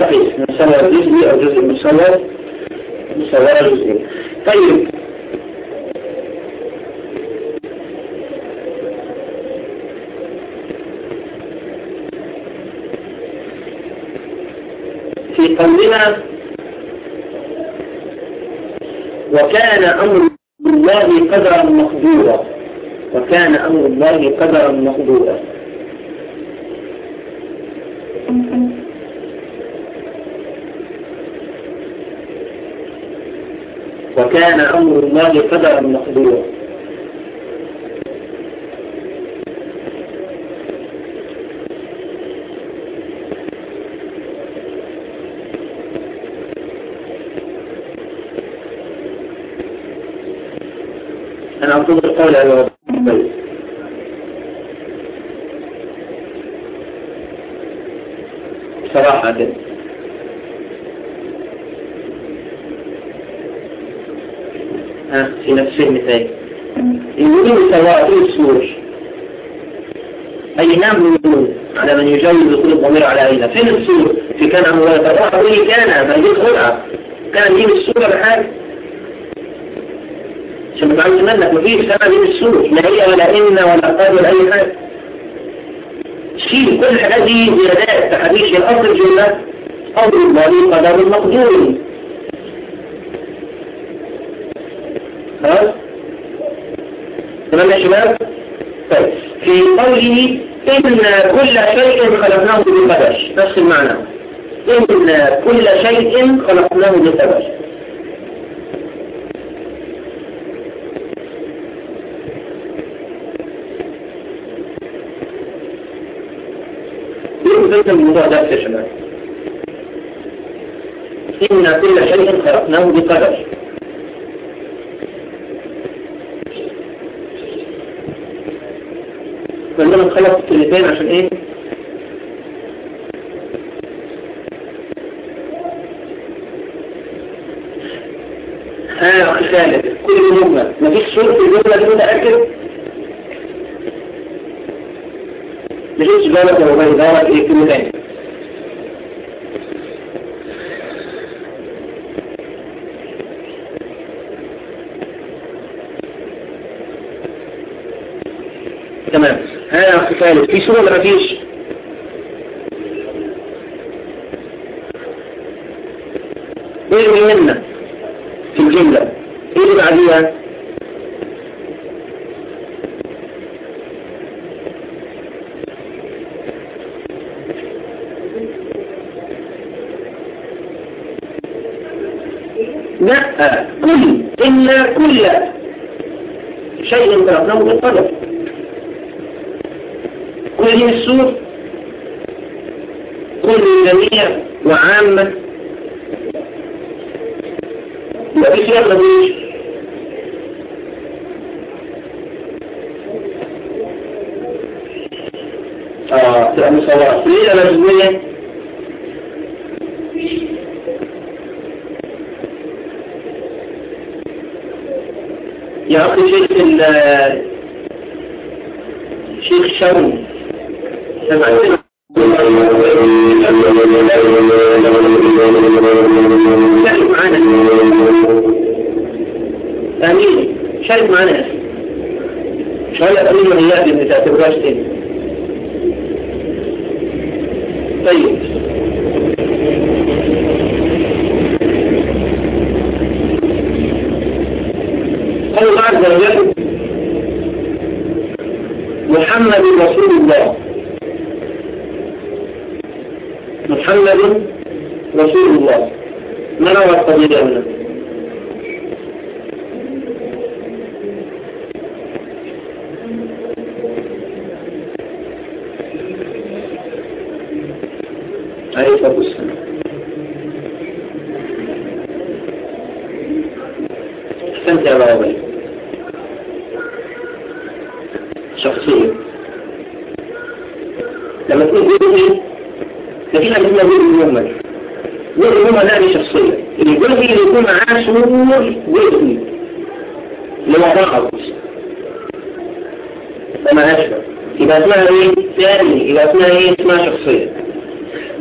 صحيح. مسألة جزئي أو جزء مسألة مسألة جزئية طيب. في قولنا وكان أمر الله قدرا مقدورا. وكان أمر الله قدرا مقدورا. وكان أمر الله قدرا مقدورا. أنا أقول القول على صراحة كده ها في نفس المثال يقولون سواء السور أي نعم على من يجوز كل الضمير على أين؟ فين السور في كان أمر يتراء به كان ما خلعة كان يجيب السورة بحاجة عشان ما تعلم منك مفيش سنة دي السور لا هي ولا إن ولا قاد ولا أي حاجة شيل كل الحاجات دي زيادات تحديث الأصل الجملة. أمر الله قدر مقدور خلاص تمام يا شباب؟ طيب. في قوله إن كل شيء خلقناه بقدر. نفس المعنى. إن كل شيء خلقناه بقدر. إن كل شيء خلقناه بقدر. فلما نخلص الكلمتين عشان إيه؟ ها أخي خالد كل جملة. مفيش شروط في الجملة دي متأكد؟ مفيش بالك لو بيدارك إيه كلمتين تمام خالد في صورة ولا مفيش إيه اللي منا في الجملة. إيه اللي بعديها؟ لا كل إلا كل شيء خلقناه بالقدر من السور. كل جميع وعامة. في سياق مفيش آه تبقى مصورة. ليه أنا جزئية يا أخي شيخ شيخ سمعت شارك معانا امين شارك أخي شوية امين وهيئة اللي تعتبرهاش تاني طيب قال الله عز وجل محمد رسول الله محمد رسول الله. ما نوع القضية هنا؟ عليه الصلاة والسلام يا بابا ففي حاجة اسمها جزء مهمل جزء مهمل ده شخصية الجزء اللي يكون معاه شعور جزئي لوضعه فما أشبه يبقى اسمها إيه؟ ثاني يبقى اسمها إيه؟ اسمها شخصية.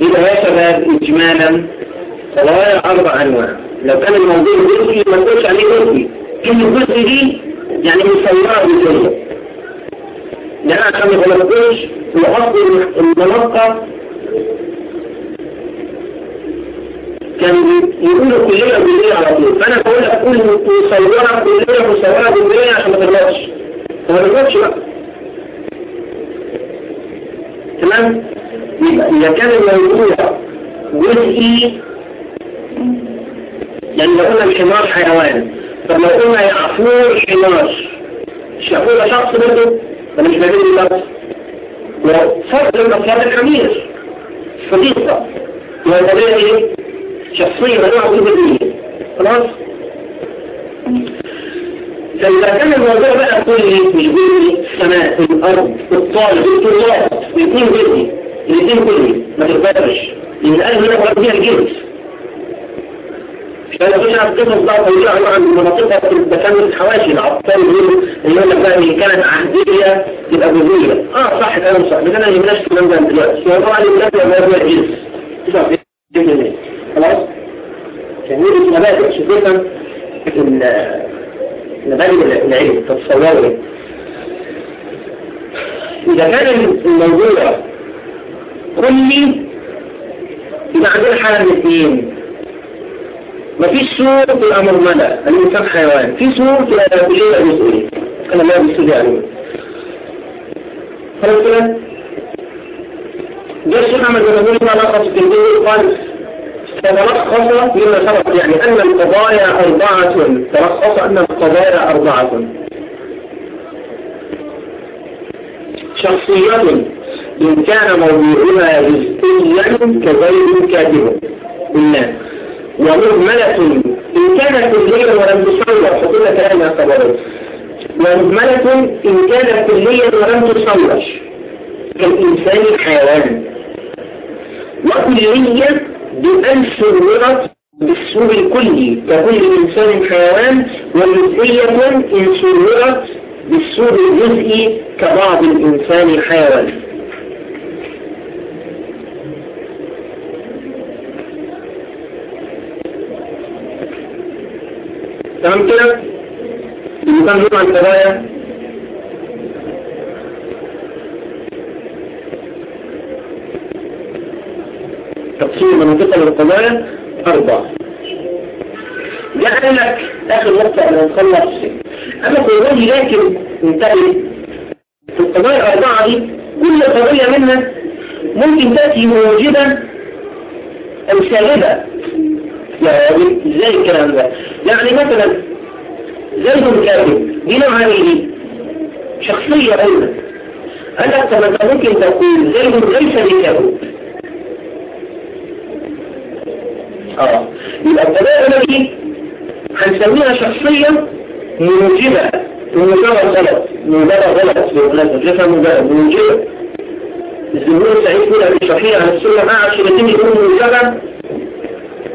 يبقى يا شباب إجمالا صلاة أربع أنواع. لو كان الموضوع جزئي ما تقولش عليه جزئي. كلمة جزئي دي يعني مصورة جزئية ده عشان ما غلطوش وحط الملقى كان يقولوا كلية كلية على طول فأنا بقول لك كل مصورة كلية مصورة كلية عشان ما تغلطش ما تغلطش بقى تمام يبقى إذا كان الموضوع جزئي يعني لو قلنا الحمار حيوان طب لو قلنا يعفور حمار مش ده شخص برضه ولا مش بديل اللفظ وفرق من أفراد الحمير صديقة وهذا إيه شخصية نوع بديل خلاص؟ فإذا كان الموضوع بقى كلي مش بيني السماء الأرض الطالب الطلاب الاثنين بيني الاثنين كلي ما تقدرش. لأن قال هنا بقى فيها الجنس. مش أنا مش عارف قصص بقى طويلة عن المناطق بتكمل الحواشي العطار اللي يقول لك بقى إن كانت عهدية تبقى جزئية. آه صح كلام صح. لكن أنا ما يهمناش الكلام ده دلوقتي. هو طبعا الناس يبقى هو الجنس. خلاص؟ تنوير المبادئ شوف تفهم مبادئ العلم تتصوروا إذا كان الموضوع كلي يبقى عندنا حالة من اثنين. مفيش سور تبقى مرملة الإنسان حيوان. في سور تبقى كلية مسؤولية أنا ما بسؤولية يعني خلاص كده؟ جاء الشيخ أحمد بن أبو ما لخص في قال تلخص مما سبق يعني أن القضايا أربعة تلخص أن القضايا أربعة. شخصية إن كان موضوعها جزئيا كزيد كاتب قلنا ومهملة إن كان كليا ولم تصور فكل كلام يعتبره ومهملة إن كان كليا ولم تصور كالإنسان حيوان. وكلية بأن سررت بالسور الكلي. ككل إنسان حيوان وجزئية إن سررت بالسور الجزئي كبعض الإنسان حيوان. تمام كده؟ نوع القضايا تقسيم مناطق للقضايا أربعة. جاء لك آخر نقطة أن نخلص أما قضايا لكن انتهي في القضايا الأربعة دي كل قضية منها ممكن تأتي موجبة أو سالبة يعني إزاي الكلام ده؟ يعني مثلا زيد كاتب دي نوعها إيه؟ شخصية أيضا. أنا أنت ممكن تقول زيد ليس بكاتب. آه. يبقى الطريقة دي هنسميها شخصية موجبة موجبة غلط. موجبة غلط. بالمناسبة جفا موجبة موجبة الزمهور سعيد يقول أبي صحيح عن السنة مع عشرتين يكون موجبة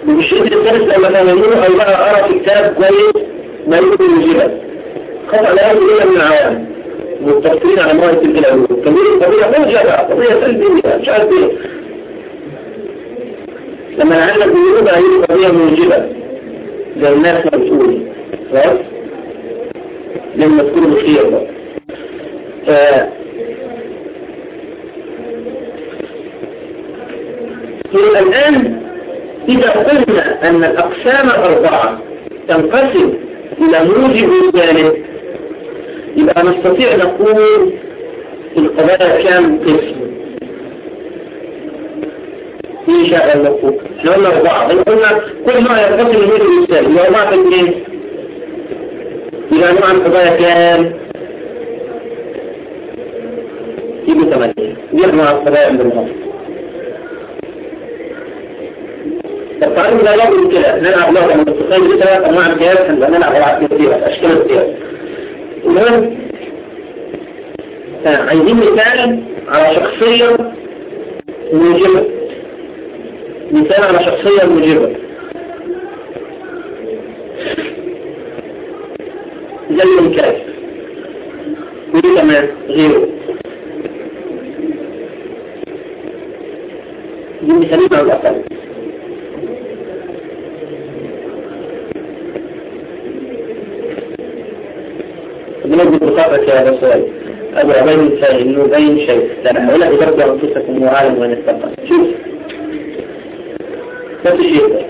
وبالشريط الثالث لما فهموه أو بقى أرى في كتاب كويس ما يكون موجبة خطأ لا يكون إلا من العوام. متفقين على مواد تلك كبير قضية موجبة قضية سلبية. مش عارف إيه. لما نعلم بيقول هي قضية موجبة زي الناس ما خلاص؟ لما تكون مخير بقى. الآن إذا قلنا أن الأقسام أربعة تنقسم إلى موجب ثالث يبقى نستطيع نقول القضايا كام قسم؟ في شاء الله. قلنا أربعة قلنا كل ما ينقسم الموجب الثالث يبقى أربعة اثنين يبقى نوع القضايا كام يبقى ثمانية يجمع القضايا عند المصر التعلم لا يقول كده نلعب لغة من دي ثلاث أنواع هنبقى نلعب ألعاب كتير أشكال القياس المهم عايزين مثال على شخصية موجبة مثال على شخصية موجبة زي الكاف ودي كمان غيره. دي مثالين على الأقل. بنجد بطاقة يا هذا أبو عبين فإنه بين شيء. لا ولا يرجع أنفسكم وعالم وين اتقى شوف. نفس الشيء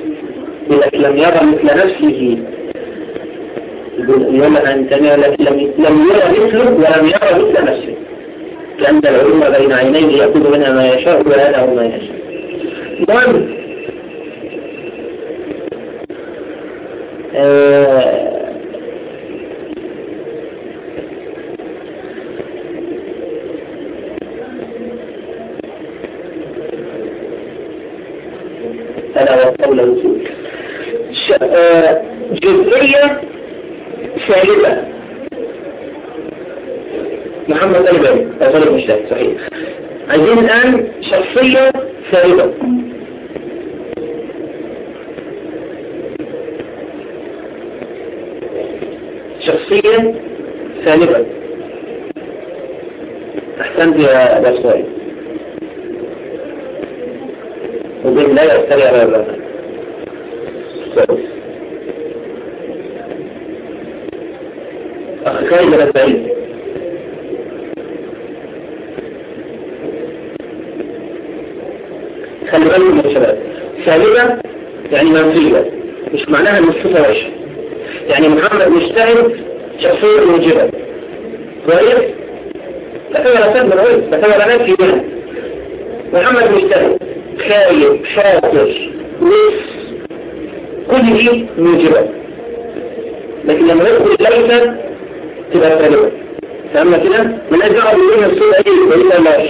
إذا لم يرى مثل نفسه. يوم أن لم لم يرى مثله ولم يرى مثل نفسه. لأن العلوم بين عينيه يأخذ منها ما يشاء ولا له ما يشاء. المهم جزئية ثالثة محمد الباني أو غير مجتهد صحيح. عايزين الآن شخصية ثالثة شخصية ثالثة أحسنت يا سؤال وبين لا يأتري على الرجل كويس الأسعيد خلي بالكم يا شباب ثالثة يعني منفية مش معناها ان الصفة وحشة يعني محمد مجتهد شخصية موجبة كويس لا تبقى لا من عوز لا تبقى لا نفي منها محمد مجتهد خايب شاطر نص كل دي موجبة لكن لما ندخل ليس تبقى ثالثة فهمنا كده؟ من أجل أعرف إيه الصورة إيه وإيه لا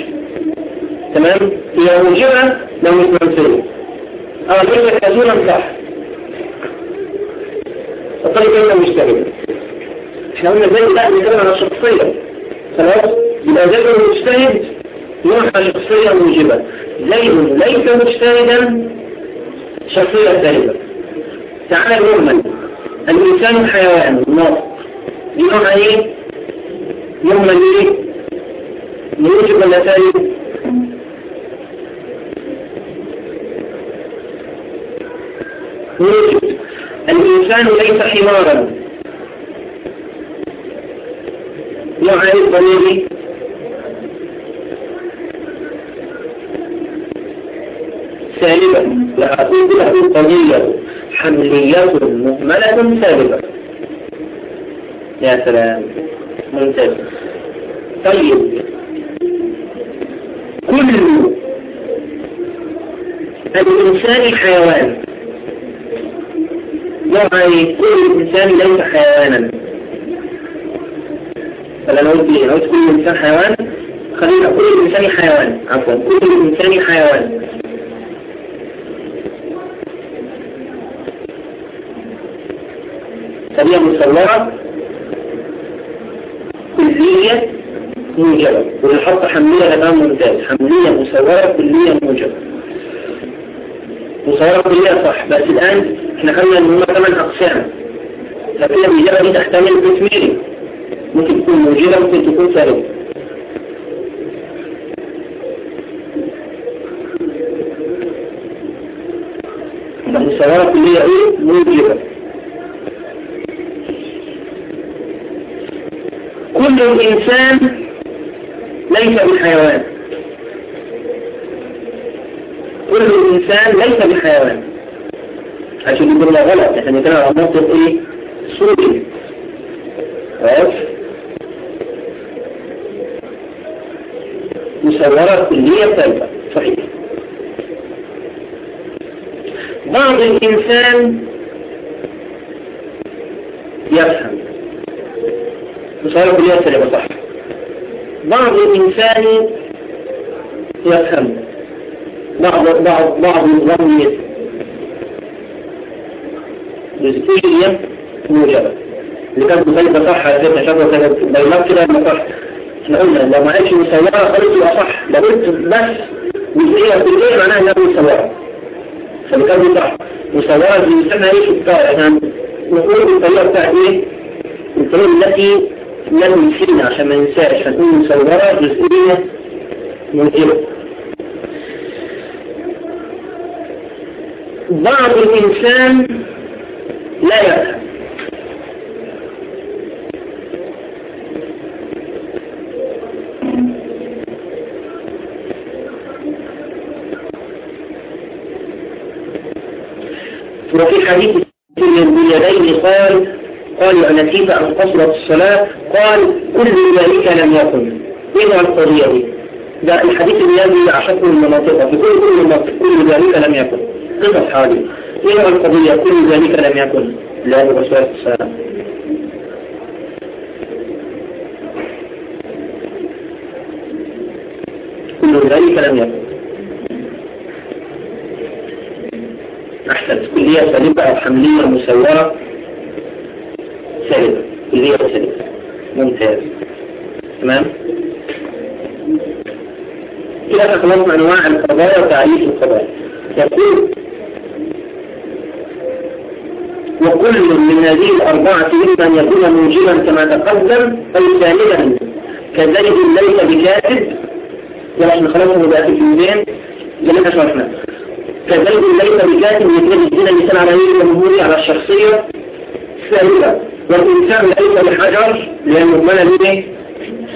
تمام؟ هي موجبة لو مش منفية آه ليس كثيرا صح. الطريقة هنا مجتهدة إحنا قلنا زي لا بنتكلم على شخصية خلاص؟ يبقى زي المجتهد يروح على شخصية موجبة زيد ليس مجتهدا شخصية ثالثة تعالى يوما. الإنسان حيوان ناطق يوم إيه يوم إيه يوجب يوجد الإنسان ليس حمارا. يعني الضمير سالبا وأقول له قضية حملية مهملة سالبة يا سلام. ممتاز. طيب. كل الإنسان حيوان. يعني كل إنسان ليس حيوانا. فلا نقول ليه نقول كل إنسان حيوان خلينا كل إنسان حيوان. عفوا كل إنسان حيوان. فهي مصورة. كلية موجبة. ونحط حملية الآن ممتاز حملية مصورة كلية موجبة. مصورة كلية صح. بس الآن إحنا خلينا ان هم ثمان أقسام. لكن الإجابة دي تحتمل قسمين ممكن تكون موجبة ممكن تكون سالبة مصورة كلية إيه؟ موجبة. الإنسان ليس بحيوان. كل الإنسان ليس بحيوان. عشان يقول لا غلط إحنا بنتكلم على منطق إيه؟ صوتي عارف مصورة كلية ثالثة صحيح. بعض الإنسان يفهم مصورة كلية ثالثة صح بعض الإنسان يفهم. بعض بعض بعض الظن يفهم جزئية موجبة اللي كانت مختلفة صح على فكرة شكوى كانت بينات كده ما صح. إحنا قلنا لو ما قالش مصورة خالص يبقى صح. لو قلت بس جزئية كلية معناها إنها مصورة فاللي كان صح. مصورة دي بنسميها إيه في إحنا نقول بالطريقة بتاعت إيه؟ الطريقة التي لم نسينا عشان ما ننساش هتكون مصورة جزئية موجبة بعض الإنسان لا يفهم وفي حديث اليدين قال قال أنسيت أن قصرت الصلاة؟ قال كل ذلك لم يكن. إذا القضية دي ده الحديث الذي أشق المناطق في كل كل مناطق كل ذلك لم يكن. قصص حالي إذا القضية كل ذلك لم يكن. لا الرسول السلام كل ذلك لم يكن. أحسن كلية سالبة أو حملية مسورة ممتاز. تمام؟ كده خلصنا أنواع القضايا وتعريف القضايا. يقول وكل من هذه الأربعة إما أن يكون موجبا كما تقدم أو كاملا كزيد ليس بكاتب. ولكن خلاص بقى في الجنبين جميع شرحنا كزيد ليس بكاتب يتوجه هنا مثال على الجمهوري على الشخصية. سالبة والإنسان ليس بحجر لأنه به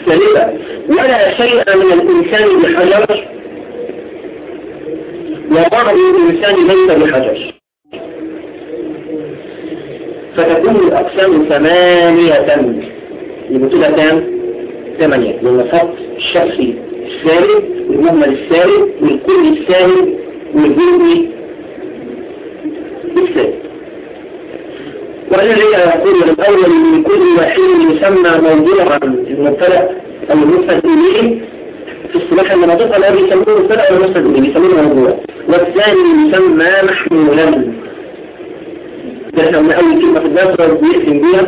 سالبة ولا شيء من الإنسان بحجر. وبعض الإنسان ليس بحجر. فتكون الأقسام ثمانية يبقى كام؟ ثمانية لأن الخط الشخصي السالب والمهمل السالب والكل السالب والجزء السالب وأنا لي أقول الأول من كل واحد يسمى موضوعا المبتدأ أو المسند إليه. في اصطلاح المناطق الذي يسمونه مبتدأ أو المسند إليه؟ يسمونه موضوع والثاني يسمى محمولا ده قلنا أول كلمة في الناس بيقسم بيها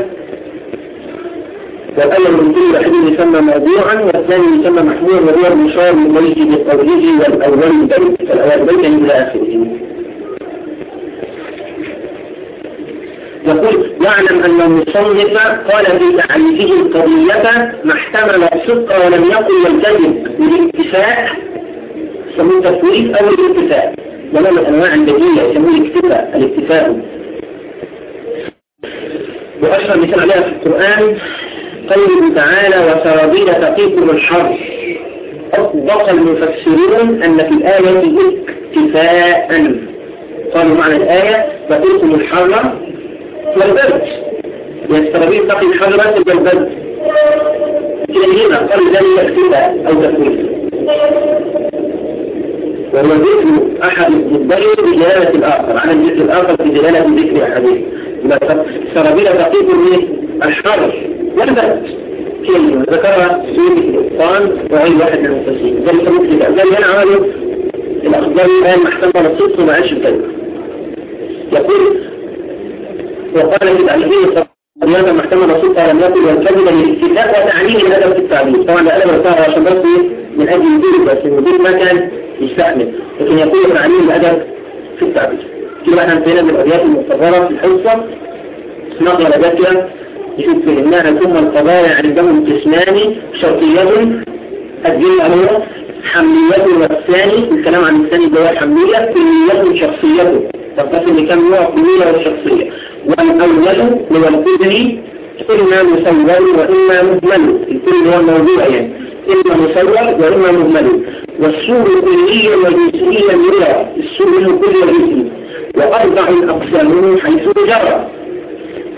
والأول من كل واحد يسمى موضوعا والثاني يسمى محمولا وهو المشار إليه بقوله والأول بيت الأول بيت إلى آخره. يقول يعلم أن المصنف قال في تعريفه القضية ما احتمل الصدق ولم يقل الكذب بالاتفاق. يسموه التفويض أو الاتفاق. ولا من أنواع البديهة يسموه الاكتفاء؟ الاكتفاء وأشهر مثال عليها في القرآن قوله تعالى وسرابيل تقيكم الحر أطبق المفسرون أن في الآية اكتفاء قالوا معنى الآية تقيكم الحر والبرد والسرابيل تقي الحر بس والبرد كلمة قال ذلك اكتفاء أو تكويف وهو ذكر أحد الضبين بدلالة الآخر. عن الذكر الآخر بدلالة ذكر أحدهم سرابيل تقيكم الحر والبرد كلمة ذكرها سورة الإتقان وغير واحد من المفسرين ذلك مثل ذلك أنا عملوا الأخبار الآن محتمل الصدق وما عاش الكلمة يقول وقال الألفين هذا محتمل الصدق لم يكن والكذب للاستثناء وتعليم الأدب في التعليم طبعا الأدب الصار عشان بس من أجل الدين بس المدير ما كان يستحمل. لكن يقول تعليم الأدب في التعليم كده إحنا انتهينا من الأبيات المستقرة في الحصة نقل الأبيات كده يشوف فهمناها ثم القضايا عندهم قسمان شرطية. الدين هو حملية والثاني الكلام عن الثاني اللي هو الحملية كلية شخصيته تنقسم لكم نوع كلية والشخصية والأول هو الكلي إما مصور وإما مهمل الكل هو الموضوع يعني. إما مصور وإما مهمل والسور كليا وجزئيا يرى السور كلي وجزئي وأربع أقسام حيث جرى.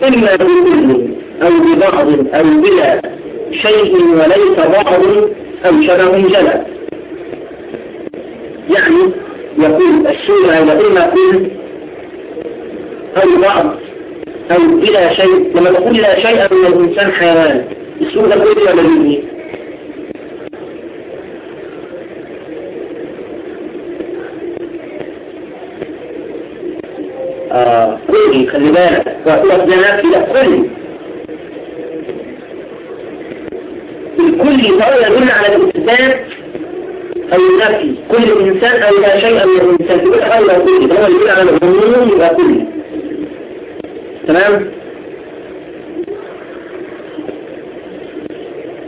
إما بكل أو ببعض أو بلا شيء وليس بعض أو شبه جلى. يعني يقول السورة إما كل أو بعض. أو بلا شيء لما تقول لا شيء من الإنسان حيوان. السورة كل ولا بيجي آه كل خلي بالك. وأقول نفسي لا كل الكل فهو يدل على الإثبات أو النفي. كل إنسان أو لا شيء من الإنسان. تقول أو لا كل هو يدل على العموم يبقى كل تمام؟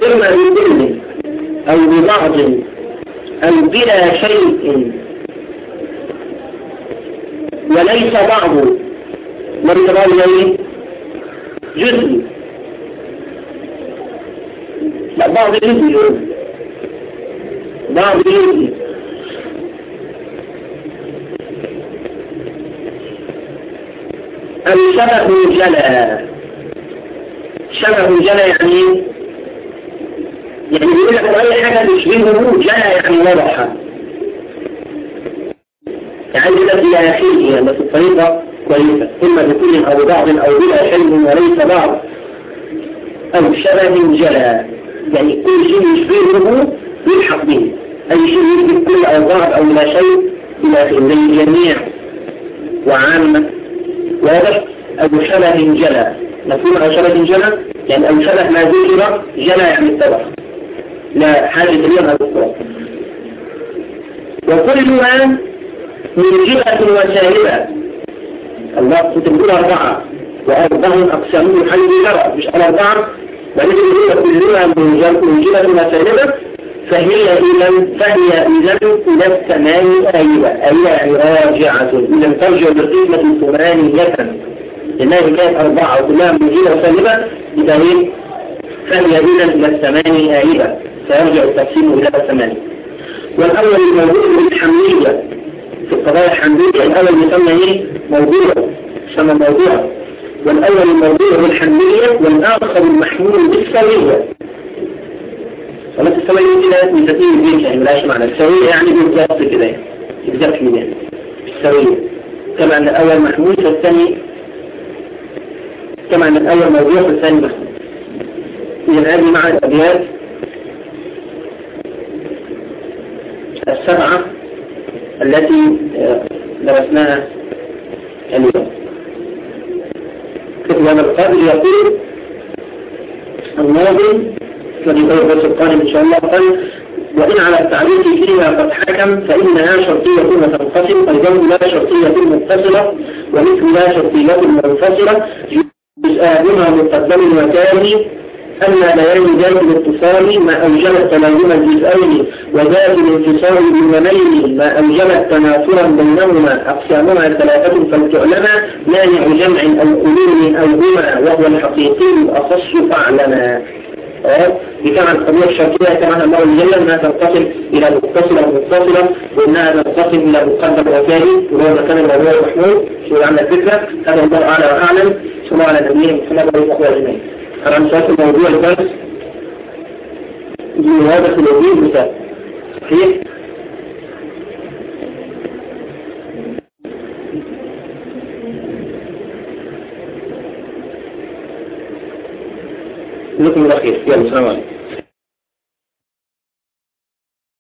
إما بكل أو ببعض أو بلا شيء. وليس بعض. ليس بعض يعني؟ جزء. لا بعض جزء. بعض جزء. الشبه جلى شبه جلى يعني يعني يقول لك أي حاجة تشبهه جلى يعني واضحة. يعني لك يا أخي بس الطريقة كويسة إما بكل أو بعض أو بلا حلم وليس بعض. أو شبه جلى يعني كل شيء يشبهه يلحق به أي شيء يشبه كل أو بعض أو لا شيء إلى زي الجميع وعامة واضح أو شبه جلى مفهوم أو شبه جلى يعني أو شبه ما ذكر جلى يعني اتضح لا حاجة إليها بالصوت وكلها موجبة وسالبة الله تقول أربعة. وأربعهم أقسامه حي جرى مش أربعة. ولكن كلها موجبة وسالبة فهي إذا فهي إذا إلى الثمان أيوة أي راجعة إذا ترجع للقسمة ثمانية لأنها كانت أربعة وكلها موجبة وسالبة إذا هي فهي إذا إلى الثمان أيوة سيرجع التقسيم إلى الثمانية والأول الموضوع بالحملية في القضايا الحملية الأول يسمى إيه؟ موضوع. يسمى موضوع. والأول الموضوع بالحملية والآخر المحمول بالسوية خلاص السوية كده مستطيع البيت يعني ملاش معنى السوية يعني بالضبط كده بالضبط كده السوية كما أن الأول محمول فالثاني كما أن الأول موضوع فالثاني محمول إذا هذه مع الأبيات السبعة التي درسناها اليوم كتب هذا القائل يقول الناظم الذي هو سلطان إن شاء الله قال وإن على التعريف فيها قد حكم فإنها شرطية وتنقسم أيضا لا شرطية متصلة ومثل لا شرطية منفصلة جزءهما مقدم وتالي أما بيان ذات الاتصال ما أوجب تلازم الجزئين وذات الانفصال باليمين ما أوجب تناثرا بينهما أقسامها ثلاثة فلتعلم مانع جمع قلوب أو هما وهو الحقيقي الأخص فاعلما. بكما القضية الشرطية كما الله جل أنها تنقسم إلى متصلة ومتصلة وأنها تنقسم إلى مقدم وثاني وهو مكان الموضوع المحمول. شو عندنا فكرة هذا الله أعلى وأعلم الله على نبينا محمد وعلى آله أجمعين أنا مسافر موضوع الدرس هذا في الوجيه مثال صحيح؟ لكم الأخير يلا السلام عليكم